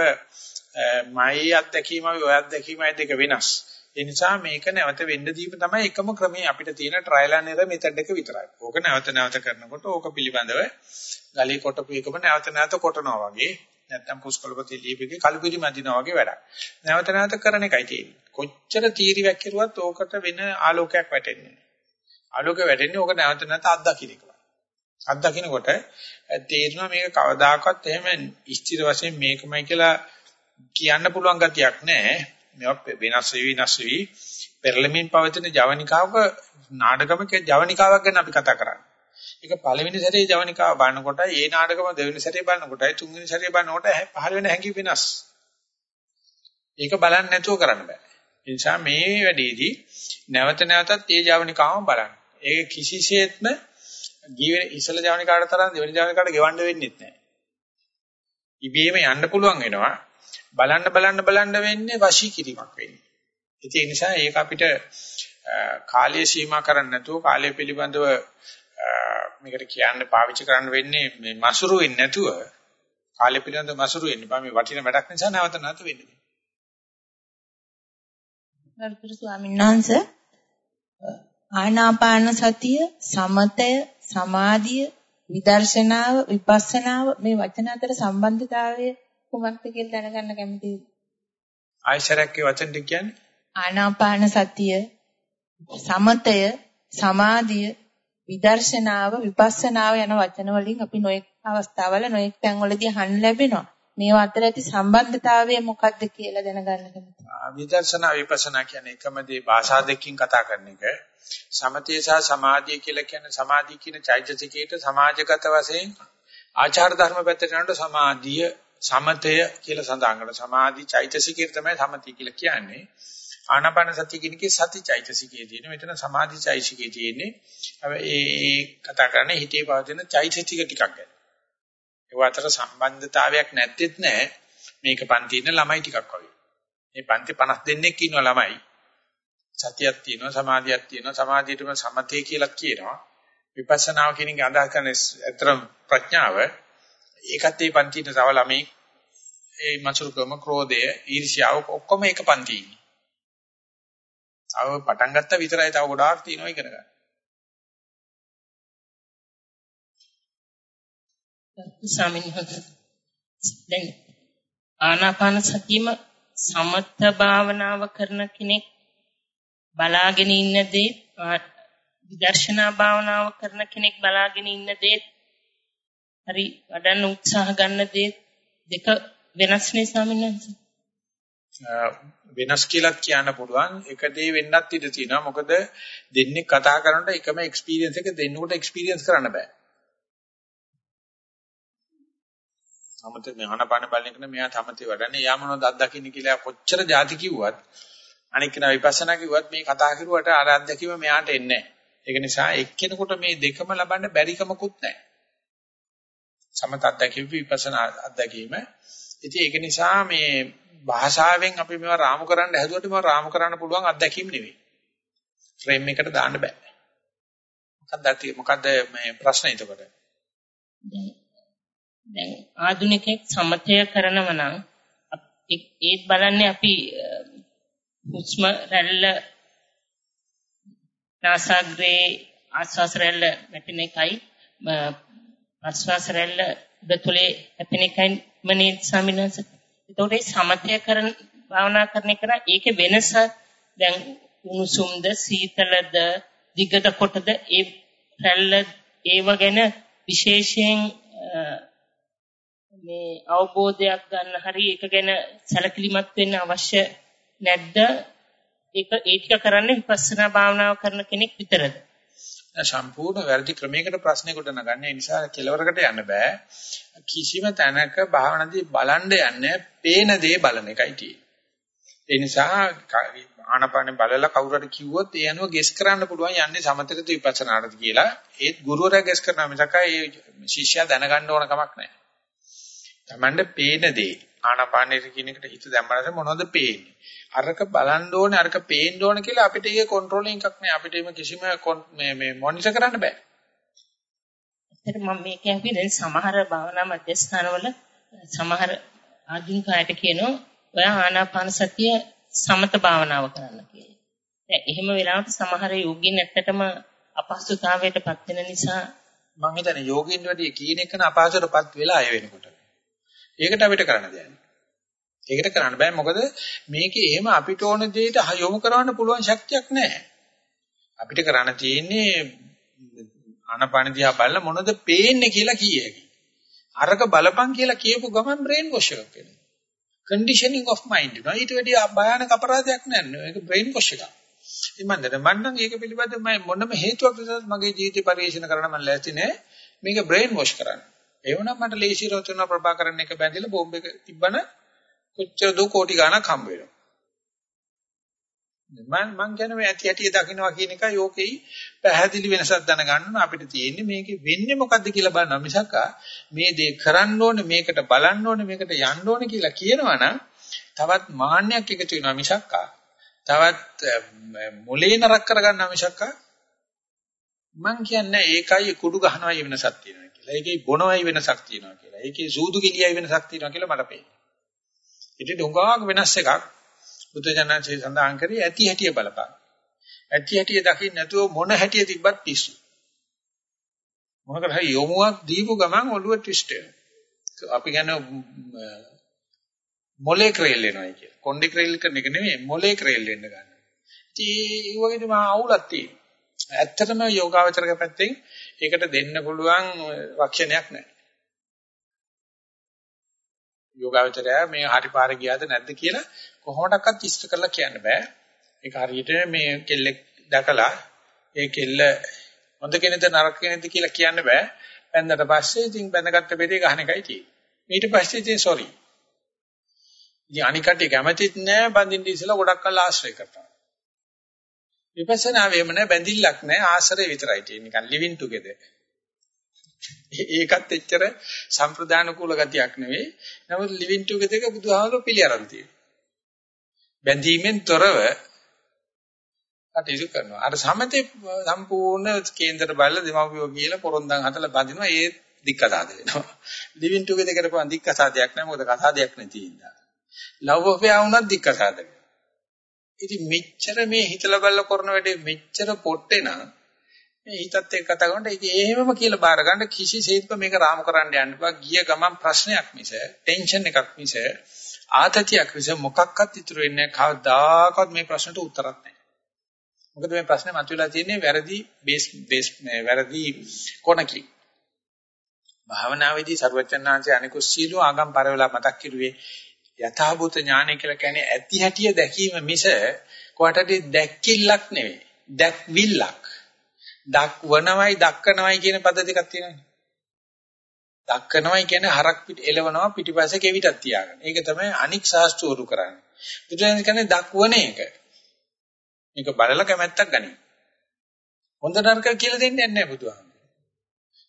මයි අත්දැකීමයි ඔය අත්දැකීමයි දෙක වෙනස්. ඒ නිසා මේක නැවත වෙන්න දීම තමයි එකම ක්‍රමය අපිට තියෙන ට්‍රයිල් ඇන්ඩ් එරර් මෙතඩ් එක විතරයි. ඕක නැවත නැවත කරනකොට ඕක පිළිබඳව ගලී කොටපු එකම නැවත නැවත කොටනවා වගේ නැත්තම් පුස්කොළපති ලියපෙකේ කලුපිරි මැදිනා වගේ වැඩක්. නැවත නැවත කරන එකයි තියෙන්නේ. කොච්චර තීරියක් කෙරුවත් ඕකට වෙන ආලෝකයක් වැටෙන්නේ නැහැ. ආලෝකය වැටෙන්නේ ඕක නැවත නැවත අත්දකින්න එක. අත්දකින්නකොට තේරෙනවා මේක කවදාකවත් එහෙම ස්ථිර වශයෙන් මේකමයි කියලා කියන්න පුළුවන් ගතියක් නැහැ. මේවා වෙනස් වෙවි වෙනස් වෙවි පෙරළමින් පවතින ජවනිකාවක නාටකමක ජවනිකාවක් ගැන අපි කතා කරන්නේ. ඒක පළවෙනි සැරේ ජවනිකාව බලනකොට ඒ නාටකම දෙවෙනි සැරේ බලනකොටයි තුන්වෙනි සැරේ බලනකොට පහළ වෙන හැඟි වෙනස්. ඒක බලන්න නැතුව කරන්න බෑ. ඒ නිසා මේ වැඩේදී නැවත නැවතත් ඒ ජවනිකාවම බලන්න. ඒක කිසිසේත්ම ජීවන ඉසල ජවනිකාවට තරම් දෙවෙනි ජවනිකාවට ගෙවන්න වෙන්නේ නැහැ. ඉබේම යන්න පුළුවන් වෙනවා. බලන්න බලන්න බලන්න වෙන්නේ වශී කිරීමක් වෙන්නේ. ඒ නිසා ඒක අපිට කාලය සීමා කරන්න නැතුව කාලය පිළිබඳව මේකට කියන්න පාවිච්චි කරන්න වෙන්නේ මේ මසුරු වෙන්නේ නැතුව කාලය පිළිබඳ මසුරු වෙන්න බෑ මේ වටින වැඩක් නිසා නැවත නැවත වෙන්නේ. ගරුතර ස්වාමීන් වහන්සේ ආනාපාන සතිය සමතය සමාධිය විදර්ශනාව විපස්සනාව මේ වචන අතර සම්බන්ධතාවය කුමක්ද කියලා දැනගන්න කැමතියි. ආයශරක්ගේ වචන ටික කියන්නේ ආනාපාන සතිය සමතය සමාධිය විදර්ශනාව විපස්සනාව යන වචන වලින් අපි නොඑක් අවස්ථාවල නොඑක් තැන්වලදී අහන්න ලැබෙනවා. මේවා අතර ඇති සම්බන්ධතාවය මොකක්ද කියලා දැනගන්න කැමතියි. විදර්ශනා විපස්සනා කියන්නේ එකම දේ භාෂා දෙකකින් කතා කරන එක. සමතේ සහ සමාධිය කියලා කියන්නේ සමාධිය කියන චෛතසිකයට සමාජගත වශයෙන් ආචාර ධර්ම පැත්තට යනකොට සමාධිය සමතය කියලා සඳහන් කරනවා. සමාධි චෛතසිකයට තමයි සමතිය කියලා කියන්නේ. ආනාපාන සතිය කියන එකේ සතිචෛතසිකයේ තියෙන මෙතන සමාධිචෛතසිකයේ තියෙන්නේ. ඒ කතා කරන්නේ හිතේ පවතින චෛතසික ටිකක් ගැන. ඒ අතර සම්බන්ධතාවයක් නැත්තේත් නෑ. මේක පන්ති ඉන්න ළමයි ටිකක් වගේ. මේ පන්ති 50 දෙනෙක් ඉන්නවා ළමයි. සතියක් තියෙනවා සමාධියක් තියෙනවා සමාධියටම සමතේ කියලා කියනවා. විපස්සනාව කියන එක අදහස් කරන්නේ අතරම ප්‍රඥාව. ඒකත් ඒ පන්තියට තව ළමයි ඒ මසුරුකම ක්‍රෝධය ඊර්ෂ්‍යාව ඔක්කොම එක පන්ති ඉන්නේ. තව පටන් ගත්ත විතරයි තව ගොඩාක් තියෙනවා ඉගෙන ගන්න. දැන් ආනාපාන සතියම සමත භාවනාව කරන කෙනෙක් බලාගෙන ඉන්න දේ විදර්ශනා භාවනාව කරන කෙනෙක් බලාගෙන ඉන්න දේ හරි වඩන්න උත්සාහ ගන්න දේ දෙක වෙනස් නේ ස්වාමීන් වහන්සේ වෙනස් කියලා කියන්න පුළුවන් එක දේ වෙන්නත් ඉඩ තියෙනවා මොකද දෙන්නේ කතා කරනකොට එකම එක්ස්පීරියන්ස් එක දෙන්නකොට එක්ස්පීරියන්ස් කරන්න බෑ සමත මහානපාන බලන එක මෙයා තමතේ වඩන්නේ යා මොනවද අත්දකින්න කියලා කොච්චර જાති කිව්වත් අනික කෙනා විපස්සනා කිව්වත් මේ කතා කරුවට අර අත්දැකීම මෙයාට එන්නේ නැහැ. ඒක නිසා එක්කෙනෙකුට මේ දෙකම ලබන්න බැරිකමකුත් නැහැ. සමත අත්දැකීම විපස්සනා අත්දැකීම. ඉතින් ඒක නිසා මේ භාෂාවෙන් අපි මේවා රාමු කරන්න හැදුවට මේවා රාමු කරන්න පුළුවන් අත්දැකීම් නෙවෙයි. ෆ්‍රේම් එකට දාන්න බෑ. මොකක්ද මොකද්ද මේ ප්‍රශ්නේ එතකොට? දැන් ආධුනිකෙක් සමතය කරනවා නම් ඒත් බලන්නේ අපි හුස්ම රැල්ල නාසාග්‍රේ ආස්වාස රැල්ල වැටෙන එකයි ආස්වාස රැල්ල උඩතුලේ හැපෙන එකයි මනේ ස්වාමිනාස. ඒතකොට සමතය කරන භාවනා කරන එක ඒකේ වෙනස දැන් උණුසුම්ද සීතලද දිගද කොටද ඒ රැල්ල ඒව ගැන විශේෂයෙන් මේ අවබෝධයක් ගන්න හරි ඒක ගැන සැලකිලිමත් වෙන්න අවශ්‍ය නැද්ද? ඒක ඒ ටික කරන්නේ විපස්සනා භාවනාව කරන කෙනෙක් විතරද? සම්පූර්ණ වැරදි ක්‍රමයකට ප්‍රශ්නේ කොට නගන්න. ඒ නිසා කෙලවරකට යන්න බෑ. කිසිම තැනක භාවනාදී බලන්න යන්නේ පේන දේ බලන එකයි තියෙන්නේ. ඒ නිසා ආනපානේ බලලා කවුරු හරි කිව්වොත් ඒ අනුව ගෙස් කරන්න පුළුවන් යන්නේ සමතකද විපස්සනාටද කියලා. ඒත් ගුරුවරයා ගෙස් කරනවා මිසක ඒ ශිෂ්‍යයා දැනගන්න ඕන කමක් නැහැ. Tamande පේන දේ ආනාපානෙට කියන එකට හිත දැම්මම මොනවද පේන්නේ? අරක බලන්න ඕනේ අරක පේන්න ඕනේ කියලා අපිට ඒක කන්ට්‍රෝලින් එකක් නෑ. අපිට එහෙම කිසිම මේ මේ මොනිටර් කරන්න බෑ. ඇත්තට මම මේ කියන්නේ දැන් සමහර භාවනා මධ්‍යස්ථානවල සමහර ආධුනිකයට කියනවා ඔය ආනාපාන සතිය සමත භාවනාව කරන්න කියලා. දැන් එහෙම වෙලාවට සමහර යෝගින් ඇත්තටම අපහසුතාවයටපත් වෙන නිසා මම හිතන්නේ යෝගින් වැඩි කියන එක න අපහසුතාවටපත් වෙලා අය වෙනකොට. ඒකට අපිට කරන්න දෙයක් ඒකට කරන්න බෑ මොකද මේකේ එහෙම අපිට ඕන දෙයට යොමු කරවන්න පුළුවන් ශක්තියක් නැහැ. අපිට කරන්න තියෙන්නේ ආනපාන දිහා බලලා මොනවද පේන්නේ කියලා කියේකි. අරක බලපං කියලා කියපු ගමන් බ්‍රේන් වොෂ් එකක් වෙනවා. conditioning of mind නෝ ඊට වැඩි භයානක අපරාධයක් නෑ. ඒක බ්‍රේන් වොෂ් එකක්. ඉතින් මම දැන් මම නම් ඒක පිළිබඳව මම මොනම හේතුවක් නිසාත් මගේ ජීවිතේ පරිශන කරන්න මම ලෑස්ති නෑ. මේක බ්‍රේන් වොෂ් කරන්න. ඒ වුණා මට ලේසිරව තුන ප්‍රභාකරන් එක බැඳිලා බෝම්බ එක තිබ්බන කොච්චර දෝ කෝටි ගණක් හම්බ වෙනවා. මම මං කියන්නේ මේ ඇති ඇටි දකින්නවා කියන එක යෝකෙයි පැහැදිලි වෙනසක් දැනගන්න අපිට තියෙන්නේ මේකේ වෙන්නේ මොකද්ද කියලා බලනවා. මිසක් මේ දේ කරන්න ඕනේ මේකට බලන්න ඕනේ මේකට යන්න ඕනේ කියලා කියනවනම් තවත් මාන්නයක් එකතු වෙනවා මිසක් තවත් මොලේ නරක කරගන්නවා මිසක් මං කියන්නේ ඒකයි කුඩු ගහනවා වෙනසක් තියෙනවා. කියලා. ඒකේ බොනවයි වෙනසක් තියෙනවා කියලා. ඒකේ සූදු කෙලියයි වෙනසක් තියෙනවා කියලා මට පේනවා. ඉතින් ඩොංගාවක් වෙනස් එකක් බුදුජානකසේ සඳහන් කරේ ඇති හැටිය බලපන්. ඇති හැටිය දකින්න නැතුව මොන හැටිය තිබ්බත් පිස්සු. මොනකද හරි යොමුවක් දීපු ගමන් ඔළුව ට්විස්ට් වෙනවා. අපි කියන්නේ මොලේ ක්‍රේල් වෙනවා කිය. කොණ්ඩේ ක්‍රේල් කරන එක නෙමෙයි මොලේ ක්‍රේල් වෙන්න ගන්න. ඉතින් ඒ වගේ මහා අවුලක් තියෙනවා. ඇත්තටම යෝගාවචරක පැත්තෙන් ඒකට දෙන්න පුළුවන් රක්ෂණයක් නැහැ. යෝගාවචරය මේ හරි පාර ගියාද නැද්ද කියලා කොහොමඩක්වත් ඉස්තර කරලා කියන්න බෑ. ඒක හරියට මේ කෙල්ලෙක් දැකලා ඒ කෙල්ල හොඳ කෙනෙක්ද නරක කෙනෙක්ද කියලා කියන්න බෑ. බැන්දට පස්සේ ඉතින් බැඳගත්ත බෙදේ ගහන එකයි තියෙන්නේ. ඊට පස්සේ ඉතින් සෝරි. ඉතින් අනික් කට්ටිය කැමතිත් නෑ බඳින්න ඉස්සලා ගොඩක් කල් ආශ්‍රය කරනවා. විපස්සනා වේම නෑ බැඳිල්ලක් නෑ ආශ්‍රය විතරයි තියෙන්නේ. නිකන් living together. ඒකත් එච්චර සම්ප්‍රදාන කුල ගතියක් නෙවෙයි. නමුත් living together එක බුදුහාමුදුරුවෝ පිළිඅරන් තියෙනවා. බැඳීමෙන් තොරව කටයුතු කරනවා. අර සමතේ සම්පූර්ණ කේන්දර බල්ල දෙමව්පියෝ කියලා පොරොන්දන් හදලා බඳිනවා. ඒ දික්කසාද වෙනවා. living together කරපුවා දික්කසාදයක් නෑ. මොකද කසාදයක් නැති ඉඳා. ලව් ඔෆෙයා වුණත් දික්කසාද වෙනවා. ඉතින් මෙච්චර මේ හිතලා බලලා කරන වැඩේ මෙච්චර පොට්ටේ නම් මේ හිතත් එක්ක කතා කරනකොට ඒක එහෙමම කියලා බාර ගන්න කිසිසේත්ම මේක රාම කරන්න යන්න බෑ. ගිය ගමන් ප්‍රශ්නයක් මිස ටෙන්ෂන් එකක් මිස ආතතියක් මිස මොකක්වත් ඉතුරු වෙන්නේ නැහැ. කවදාකවත් මේ ප්‍රශ්නට උත්තරයක් නැහැ. මොකද මේ ප්‍රශ්නේ මතුවලා තියෙන්නේ වැරදි බේස් බේස් වැරදි කොනකින්. භාවනාවේදී ਸਰවචන්නාංශයේ අනිකුත් සීල ආගම් පරවලා මතක් කිරුවේ යථාභූත ඥානය කියලා කියන්නේ ඇති හැටිය දැකීම මිස කොටටි දැක්කිල්ලක් නෙවෙයි. දැක්විල්ලක්. දක්වනවයි දක්කනවයි කියන පද දෙකක් තියෙනවානේ. දක්කනවයි කියන්නේ හරක් පිට එලවනවා පිටිපස්සේ කෙවිතක් තියාගන්න. ඒක තමයි අනික් ශාස්ත්‍රවරු කරන්නේ. බුදුරජාණන් කියන්නේ දක්වන එක. මේක බලලා කැමැත්තක් ගනි. හොඳ නරක කියලා දෙන්නේ නැහැ බුදුහාමුදුරුවෝ.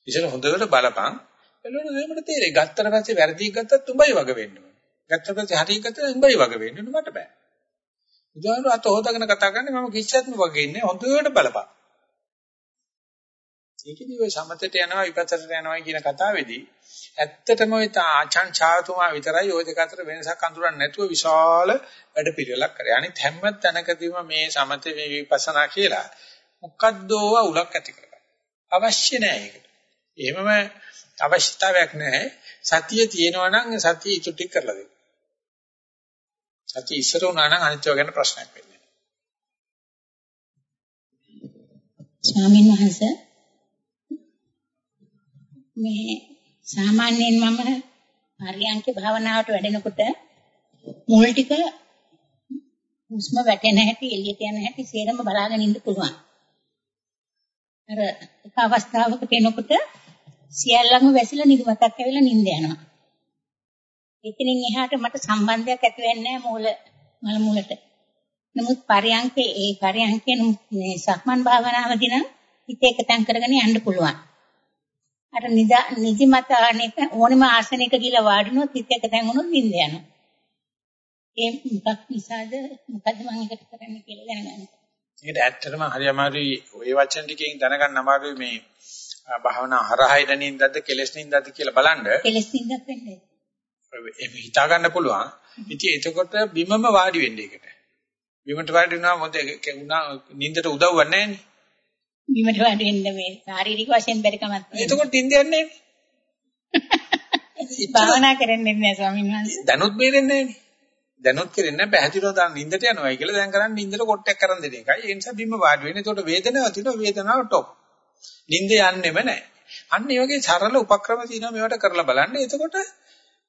ඉතින් හොඳට බලපන්. එළවලු දෙමඩ තේරෙයි. ගත්තට පස්සේ වැරදි ගත්තත් උඹයි වග වෙන්න ඕනේ. ගත්තට පස්සේ හරි ගත්තත් උඹයි වග වෙන්න ඕනේ මට බෑ. බුදුහාමුදුරුවෝ අත හොදාගෙන කතා කරන්නේ මම කිසිසේත්ම වගේ ඉන්නේ හොඳට බලපන්. ඒකෙදි ඔය සමතට යනවා විපස්සට යනවා කියන කතාවේදී ඇත්තටම ඔය ආචාන් චාතුමා විතරයි ওই දෙක අතර වෙනසක් අඳුරන්නේ නැතුව විශාල වැඩ පිළිවෙලක් කරේ. අනිත් හැම තැනකදීම මේ සමත මේ විපස්සනා කියලා මොකද්දෝ උලක් ඇති කරගන්න. අවශ්‍ය නැහැ ඒකට. එහෙමම අවශ්‍යතාවයක් නැහැ. සතිය තියෙනවා නම් සතිය ඉතුරු ටික කරලා දෙන්න. සතිය ඉස්සර වුණා නම් අනිත් ඒවා ගැන ප්‍රශ්නයක් වෙන්නේ නැහැ. ස්වාමීන් වහන්සේ මේ සාමාන්‍යයෙන් මම පරියන්ක භාවනාවට වැඩෙනකොට මුල් ටික හුස්ම වැටෙන හැටි එළියට යන හැටි සියරම බලාගෙන ඉන්න පුළුවන්. අර එක අවස්ථාවකට එනකොට සියල්ලම වැසිලා නිදිමතක් ඇවිල්ලා නිින්ද යනවා. එතනින් එහාට මට සම්බන්ධයක් ඇති වෙන්නේ මූල මල මූලට. නමුත් පරියන්කේ ඒ පරියන්කේ මේ සක්මන් භාවනාවදී නම් හිත එකතෙන් කරගෙන යන්න පුළුවන්. අර නිදිමත අනේක ඕනෙම ආසනයක ගිහලා වාඩිනොත් හිත එකතෙන් වුණොත් නිින්ද යනවා. ඒ මොකක් නිසාද මොකද මම එකට කරන්න කියලා දැනගන්න. ඒකට ඇත්තටම හරි අමාරුයි ওই වචන ටිකෙන් දැනගන්න අමාරුයි මේ භාවනා හරහායිද නින්දද කෙලස් නින්දද කියලා බලන්න. කෙලස් නින්දක් වෙන්නේ. එහෙම හිතා ගන්න පුළුවන්. ඉතින් එතකොට බිමම වාඩි වෙන්න ඒකට. බිමට වාඩි වුණා මොකද නින්දට උදව්වක් නැහැ නේ. බිමට වාඩි වෙන්න මේ ශාරීරික වශයෙන් බැරි කමක් නැහැ. එතකොට නින්ද යන්නේ නැහැ. භාවනා කරන්නේ නැහැ ස්වාමීන් වහන්සේ. දැනුත් බේරෙන්නේ නැහැ නේ. දැනුත් කෙරෙන්නේ නැහැ පැහැදිලිව දාන නින්දට යනවායි කියලා දැන් කරන්නේ නින්දට කොට්ටයක් කරන් දෙන එකයි. ඒ නිසා බිම වාඩි වෙන්නේ. එතකොට වේදනාවක් තියෙනවා වේදනාව টොප්. නින්ද යන්නෙම නැහැ. අන්න ඒ වගේ සරල උපක්‍රම තියෙනවා මේවට කරලා බලන්න. එතකොට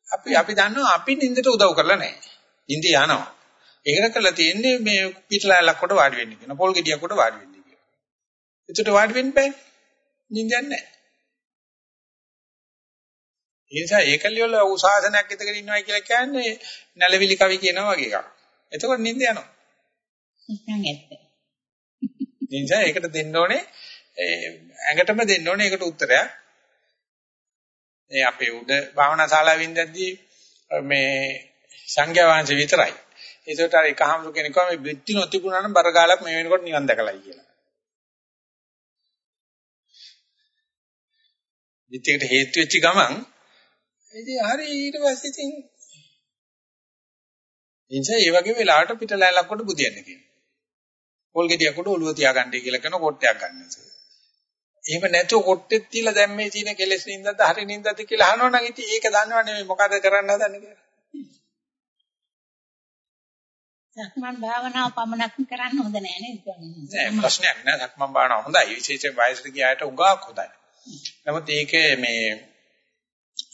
අපි අපි දන්නවා අපි නින්දට උදව් කරලා නැහැ. නින්ද යනවා. ඒකට කරලා තියෙන්නේ මේ පිටලැලක් කොට වාඩි වෙන්න කියන. පොල් ගෙඩියක් කොට වාඩි වෙන්න කියන. එතකොට වාඩි වෙන්න බෑ. නින්ද යන්නේ නැහැ. ඒ නිසා ඒකල්ලි වල උසාසනයක් ඉදගෙන ඉන්නවා කියලා කියන්නේ නැලවිලි කවි කියනවා වගේ එකක්. එතකොට නිින්ද යනවා. නිකන් ඇත්ත. ඒ නිසා ඒකට දෙන්න ඕනේ ඇඟටම දෙන්න ඕනේ ඒකට උත්තරයක්. මේ අපේ උඩ භාවනා ශාලාවෙන් දැද්දී මේ සංඝයා වහන්සේ විතරයි. ඒකට අර එකහමරු කෙනෙක් මේ බ්‍රිත්ති නොතිබුණා නම් බර ගාලක් මේ වෙනකොට නිවන් දැකලායි කියලා. බ්‍රිත්තියකට හේතු වෙච්ච ගමන් ඉතින් හරි ඊට පස්සේ ඉතින් ඉන්සේ ඒ වගේ වෙලාවට පිටලැලක් කොට බුදියන්න කියනවා. පොල් ගෙඩියක් කොට ඔළුව තියාගන්නයි කියලා කරන කොට්ටයක් ගන්න. එහෙම නැතුව කොට්ටෙත් තියලා දැන් මේ තියෙන කෙලෙස් නින්දද හරි නින්දද කියලා අහනවනම් ඉතින් ඒක දන්නව නෙමෙයි මොකද කරන්න හදන්නේ කියලා. සක්මන් භාවනාව පමණක් කරන්න හොඳ නෑ නේද? නෑ ප්‍රශ්නයක් නෑ සක්මන් භාවනාව හොඳයි. විශේෂයෙන් වයසට ගියාට උගාක් හොඳයි. නමුත් ඒකේ මේ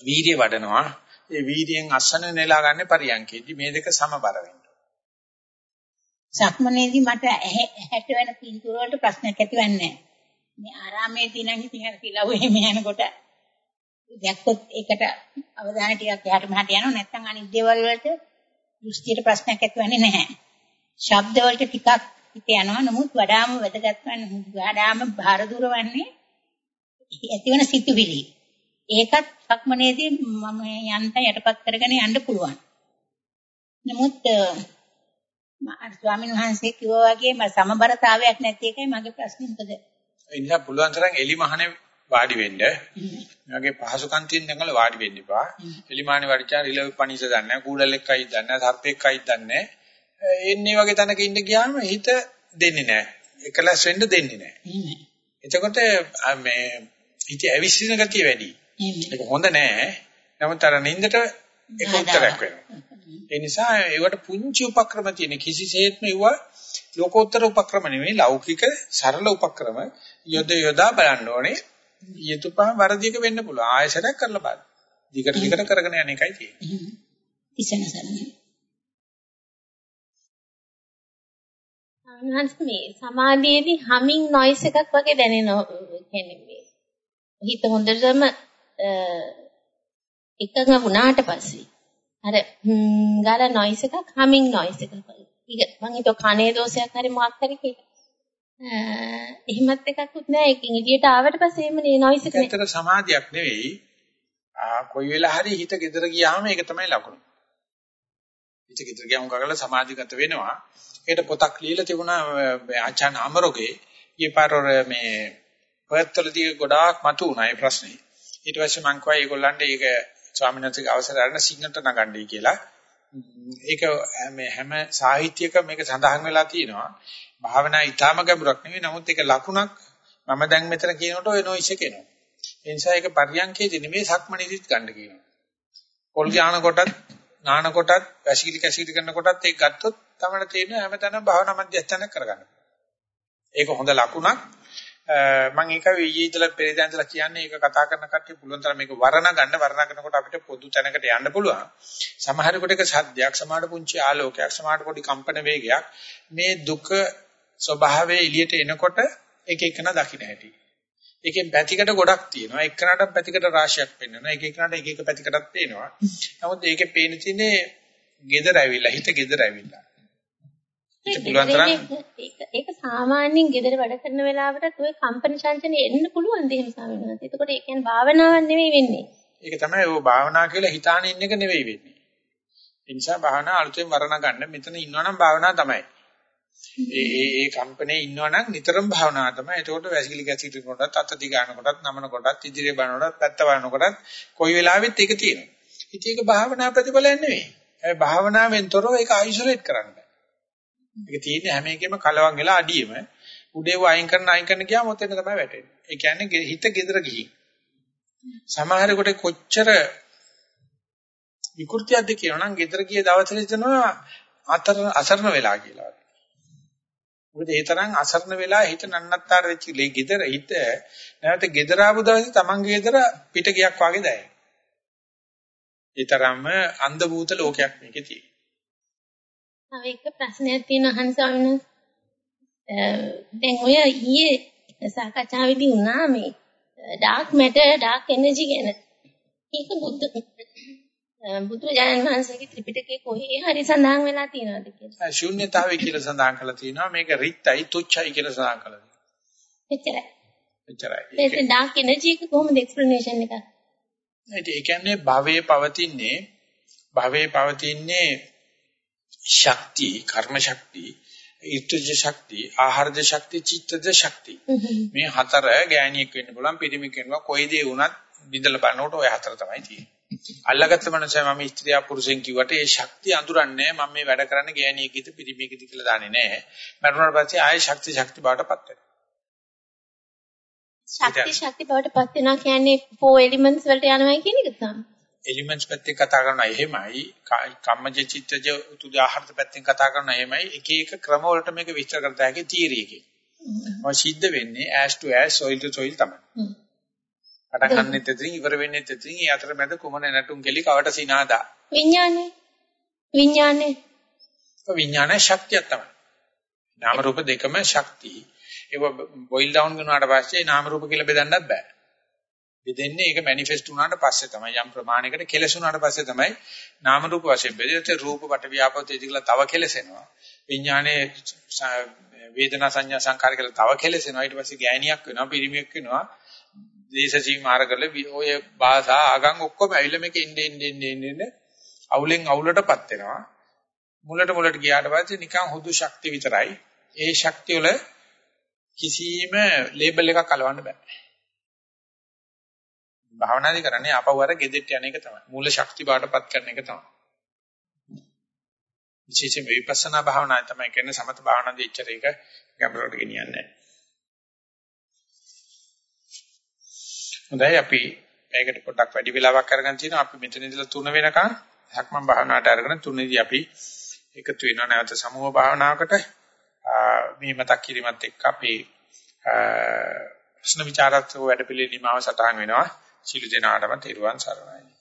වීර්ය වඩනවා. ඒ වීර්යෙන් අසන නෙලා ගන්න පරියන්කේදී මේ දෙක සමබර වෙන්න. සක්මනේදී මට ඇහැට වෙන පින්තූර වලට ප්‍රශ්නයක් ඇතිවන්නේ නැහැ. මේ ආරාමේදී නම් ඉතින් අර කිලව් එහෙම යනකොට දැක්කොත් ඒකට අවධානය ටිකක් එහාට මෙහාට යනවා නැත්නම් අනිත් දේවල් වලට දෘෂ්ටියට ප්‍රශ්නයක් ඇතිවන්නේ නැහැ. ශබ්ද වලට ටිකක් හිත යනවා. නමුත් වඩාම වැදගත් වන්නේ වඩාම භාර දුර වන්නේ ඇතිවන සිතුවිලි. ඒකත් සක්මනේදී මම යන්ත යටපත් කරගෙන යන්න පුළුවන්. නමුත් ස්වාමීන් වහන්සේ කිව්වා වගේ සමබරතාවයක් නැති එකයි මගේ ප්‍රශ්නේ මොකද? ඒ නිසා පුළුවන් තරම් එලිමහනේ වාඩි වෙන්න. මේ වගේ පහසුකම් තියෙන තැන්වල වාඩි වෙන්න එපා. එලිමානේ වඩිචා රිලෙව් පණිස දන්නේ නැහැ, කූඩලෙක්කයි දන්නේ නැහැ, සර්පෙක්කයි දන්නේ නැහැ. එන්නේ වගේ තැනක ඉන්න ගියාම හිත දෙන්නේ නැහැ. එකලස් වෙන්න දෙන්නේ නැහැ. එතකොට මේ හිත ඇවිස්සින ගතිය වැඩි. ඒක හොඳ නෑ. නමුත් අර නින්දට ඒක උත්තරයක් වෙනවා. ඒ නිසා ඒවට පුංචි උපක්‍රම තියෙන කිසිසේත්ම ඒව ලෝකෝත්තර උපක්‍රම නෙවෙයි ලෞකික සරල උපක්‍රම යොද යොදා බලන්න ඕනේ. ඊතුපා වරදියක වෙන්න පුළුවන්. ආයසරයක් කරලා බලන්න. දිගට දිගට කරගෙන යන එකයි තියෙන්නේ. ඉසන සරණයි. අනහන්ස් මේ සමාධියේදී හමින් නොයිස් එකක් වගේ දැනෙනවා. කියන්නේ මේ හිත හොඳටම එකඟ වුණාට පස්සේ අර ගාලා නොයිස් එකක් හමින් නොයිස් එකක් වගේ. මම හිතුව කනේ දෝෂයක් හරි මොකක් හරි කියලා. එහෙමත් එකකුත් නෑ. ඒකෙන් එළියට ආවට පස්සේ එහෙම නේ නොයිස් එක. ඇත්තට සමාධියක් නෙවෙයි. ආ කොයි වෙලාව හරි හිත gedera ගියාම ඒක තමයි ලකුණ. හිත gedera ගියාම උගගල සමාධිගත වෙනවා. ඒකට පොතක් ලියලා තිබුණා ආචාර්ය අමරෝගේ. ඊපාර මේ පර්ත්වලදී ගොඩාක් මතු වුණා මේ ප්‍රශ්නේ. ඊට පස්සේ මං කිව්වා ඒගොල්ලන්ට ඒක ස්වාමීන් වහන්සේගේ අවසර අරගෙන සිංහට නගන්නයි කියලා. ඒක මේ හැම සාහිත්‍යයක මේක සඳහන් වෙලා තියෙනවා. භාවනා ඊටාම ගැඹුරක් නෙවෙයි. නමුත් ඒක ලකුණක් මම දැන් මෙතන කියනකොට ඔය නොයිස් එක එනවා. ඒ නිසා ඒක පරියන්කේදී නෙමෙයි සක්මණේදීත් ගන්න කියනවා. පොල් ඥාන කොටත් නාන කොටත් වැසිකිලි කැසිකිලි කරන කොටත් ඒක ගත්තොත් තමයි තේරෙන්නේ හැමතැනම භාවනා මධ්‍යස්ථානයක් කරගන්න. ඒක හොඳ ලකුණක්. මම ඒක ඊයේ ඉඳලා පෙරේදා ඉඳලා කියන්නේ ඒක කතා කරන කට්ටිය පුළුවන් තරම් මේක වර්ණ ගන්න වර්ණ කරනකොට අපිට පොදු තැනකට යන්න පුළුවන්. සමහරකට ඒක සද්දයක්, සමහරට පුංචි ආලෝකයක්, සමහරට පොඩි කම්පන වේගයක් මේ දුක ස්වභාවයේ එළියට එනකොට එක එකන දකින්න හැටි. ඒකෙන් පැතිකඩ ගොඩක් තියෙනවා. එක්කනට පැතිකඩ රාශියක් පෙන්වනවා. එක එකනට එක එක පැතිකඩක් පේනවා. නමුත් ඒකේ පේන තියෙන්නේ gedara ඇවිල්ලා, හිත gedara ඇවිල්ලා. ඒක සාමාන්‍යයෙන් gedara වැඩ කරන වෙලාවටත් ওই කම්පන චංචන එන්න පුළුවන් දෙහිම ස්වාමීන් වහන්සේ. එතකොට ඒ කියන්නේ භාවනාවක් නෙවෙයි වෙන්නේ. ඒක තමයි ඔය භාවනා කියලා හිතාන ඉන්න එක නෙවෙයි වෙන්නේ. ඒ නිසා භාවනා අලුතෙන් වර්ණ ගන්න මෙතන ඉන්නවනම් භාවනා තමයි. ඒ ඒ ඒ කම්පනේ ඉන්නවනම් නිතරම භාවනා තමයි. ඒකට වැසිකිලි ගැසිට කොටත් අත දිගාන කොටත් නමන කොටත් ඉදිරිය බලනකොටත් පැත්ත බලනකොටත් කොයි වෙලාවෙත් ඒක තියෙනවා. ඉතින් ඒක භාවනා ප්‍රතිඵලයක් නෙවෙයි. ඒ භාවනාවෙන් තොරව ඒක අයිසොලේට් කරන්න. ඒක තියෙන්නේ හැම එකෙම කලවම් වෙලා අඩියෙම උඩේව අයින් කරන අයින් කරන ගියාම ඔතෙන් තමයි වැටෙන්නේ. ඒ කියන්නේ හිත gedera ගිහින්. සමහරෙකුට කොච්චර විකෘතියක්ද කියනවා නම් gedera ගිය දවසේ හිතනවා අතර අසරණ වෙලා කියලා. මොකද ඒ තරම් අසරණ වෙලා හිත නන්නත්තර වෙච්ච ලේ gedera හිත නැවත gedera ආපු දවසේ තමන්ගේ gedera පිට ගියක් වගේ දැනෙනවා. ඒ තරම්ම අන්ධ භූත ලෝකයක් මේකේ තියෙනවා. තව එක ප්‍රශ්නයක් තියෙනවා අහන්න ස්වාමීන් දැන් ඔය ඊයේ සාකච්ඡාවේදී වුණා මේ ඩාර්ක් මැටර් ඩාර්ක් එනර්ජි ගැන. ඒක බුද්ධ බුදුරජාණන් වහන්සේගේ ත්‍රිපිටකයේ කොහේ හරි සඳහන් වෙලා තියෙනවද කියලා. ශූන්‍යතාවය කියලා සඳහන් කරලා තියෙනවා. මේක රිත්යි තුච්චයි කියලා සඳහන් කරලා තියෙනවා. එච්චරයි. එච්චරයි. ඒක ඩාර්ක් එනර්ජි එක කොහොමද එක්ස්ප්ලනේෂන් එක? ඒ කියන්නේ භවයේ පවතින්නේ භවයේ පවතින්නේ ශක්තිය, කර්ම ශක්තිය, ඊත්‍ජ ශක්තිය, ආහාරජ ශක්තිය, චිත්තජ ශක්තිය. මේ හතර ගෑණියෙක් වෙන්න පුළුවන්, පිරිමික් වෙනවා. කොයි දේ වුණත් බින්දලා බලනකොට ওই හතර තමයි තියෙන්නේ. අල්ලගත්ත මනසයි මම ස්ත්‍රියා පුරුෂෙන් කිව්වට ඒ ශක්තිය අඳුරන්නේ මම මේ වැඩ කරන්නේ ගෑණියෙක්ද පිරිමියෙක්ද කියලා දන්නේ නැහැ. මරුණාට පස්සේ ආයේ ශක්ති ශක්ති බාටපත් වෙනවා. ශක්ති ශක්ති බවටපත් වෙනවා කියන්නේ four elements වලට යනවා කියන එක තමයි. එලිමන්ට්ස් පැත්තෙන් කතා කරනවා එහෙමයි. කම්මජ චිත්තජ උදාහරණ පැත්තෙන් කතා කරනවා එහෙමයි. එක එක ක්‍රම වලට මේක විස්තර කරත හැකි තියරි එකේ මම සිද්ධ වෙන්නේ ඇස් ටු ඇස් සොයිල් ටු සොයිල් තමයි. පටන් ගන්නෙත් එතනින් ඉවර වෙන්නෙත් එතනින් ඒ අතරමැද කුමන නැටුම් කෙලි කවට සිනාදා. විඥානේ. විඥානේ. විඥාන ශක්තියක් තමයි. නාම රූප දෙකම ශක්තිය. ඒක බොයිල් ඩවුන් කරනාට පස්සේ නාම රූප කියලා බෙදන්නත් බෑ බෙදෙන්නේ ඒක මැනිෆෙස්ට් වුණාට පස්සේ තමයි යම් ප්‍රමාණයකට කෙලසුණාට පස්සේ තමයි නාම රූප වශයෙන් බෙදෙන්නේ. රූප වට ව්‍යාපෘති ඉදිකලා තව කෙලසෙනවා. විඥානයේ වේදනා සංඥා සංකාර කියලා තව කෙලසෙනවා. ඊට පස්සේ ගෑණියක් වෙනවා පිරිමියෙක් වෙනවා. දේශ සීමාර කරලා ඔය භාෂා ආගම් ඔක්කොම ඇවිල්ලා මේක ඉන්නේ ඉන්නේ ඉන්නේ අවුලෙන් අවුලටපත් වෙනවා. මුලට මුලට ගියාට පස්සේ නිකන් හුදු ශක්තිය විතරයි. ඒ ශක්තිය වල කිසිම ලේබල් එකක් අලවන්න බෑ. භාවනාදි කරන්නේ ආපහු අර ගෙදෙට්ට යන එක තමයි. මූල ශක්ති බාටපත් කරන එක තමයි. විශේෂයෙන් විපස්සනා භාවනාවේ තමයි කියන්නේ සමත භාවනාවේ ඉච්චර එක ගැඹුරට ගෙනියන්නේ නැහැ. හොඳයි අපි ඒකට පොඩ්ඩක් වැඩි වෙලාවක් අරගෙන තිනවා අපි මෙතන ඉඳලා 3 වෙනකන් හක්මන් භාවනාවට අරගෙන 3 දී අපි එකතු වෙනවා නැවත සමූහ භාවනාවකට මේ මතක් කිරීමත් එක්ක අපි ප්‍රශ්න විචාරත් වැඩ පිළිවිලිමාව සටහන් වෙනවා සිළු දෙනාටම තෙරුවන් සරණයි.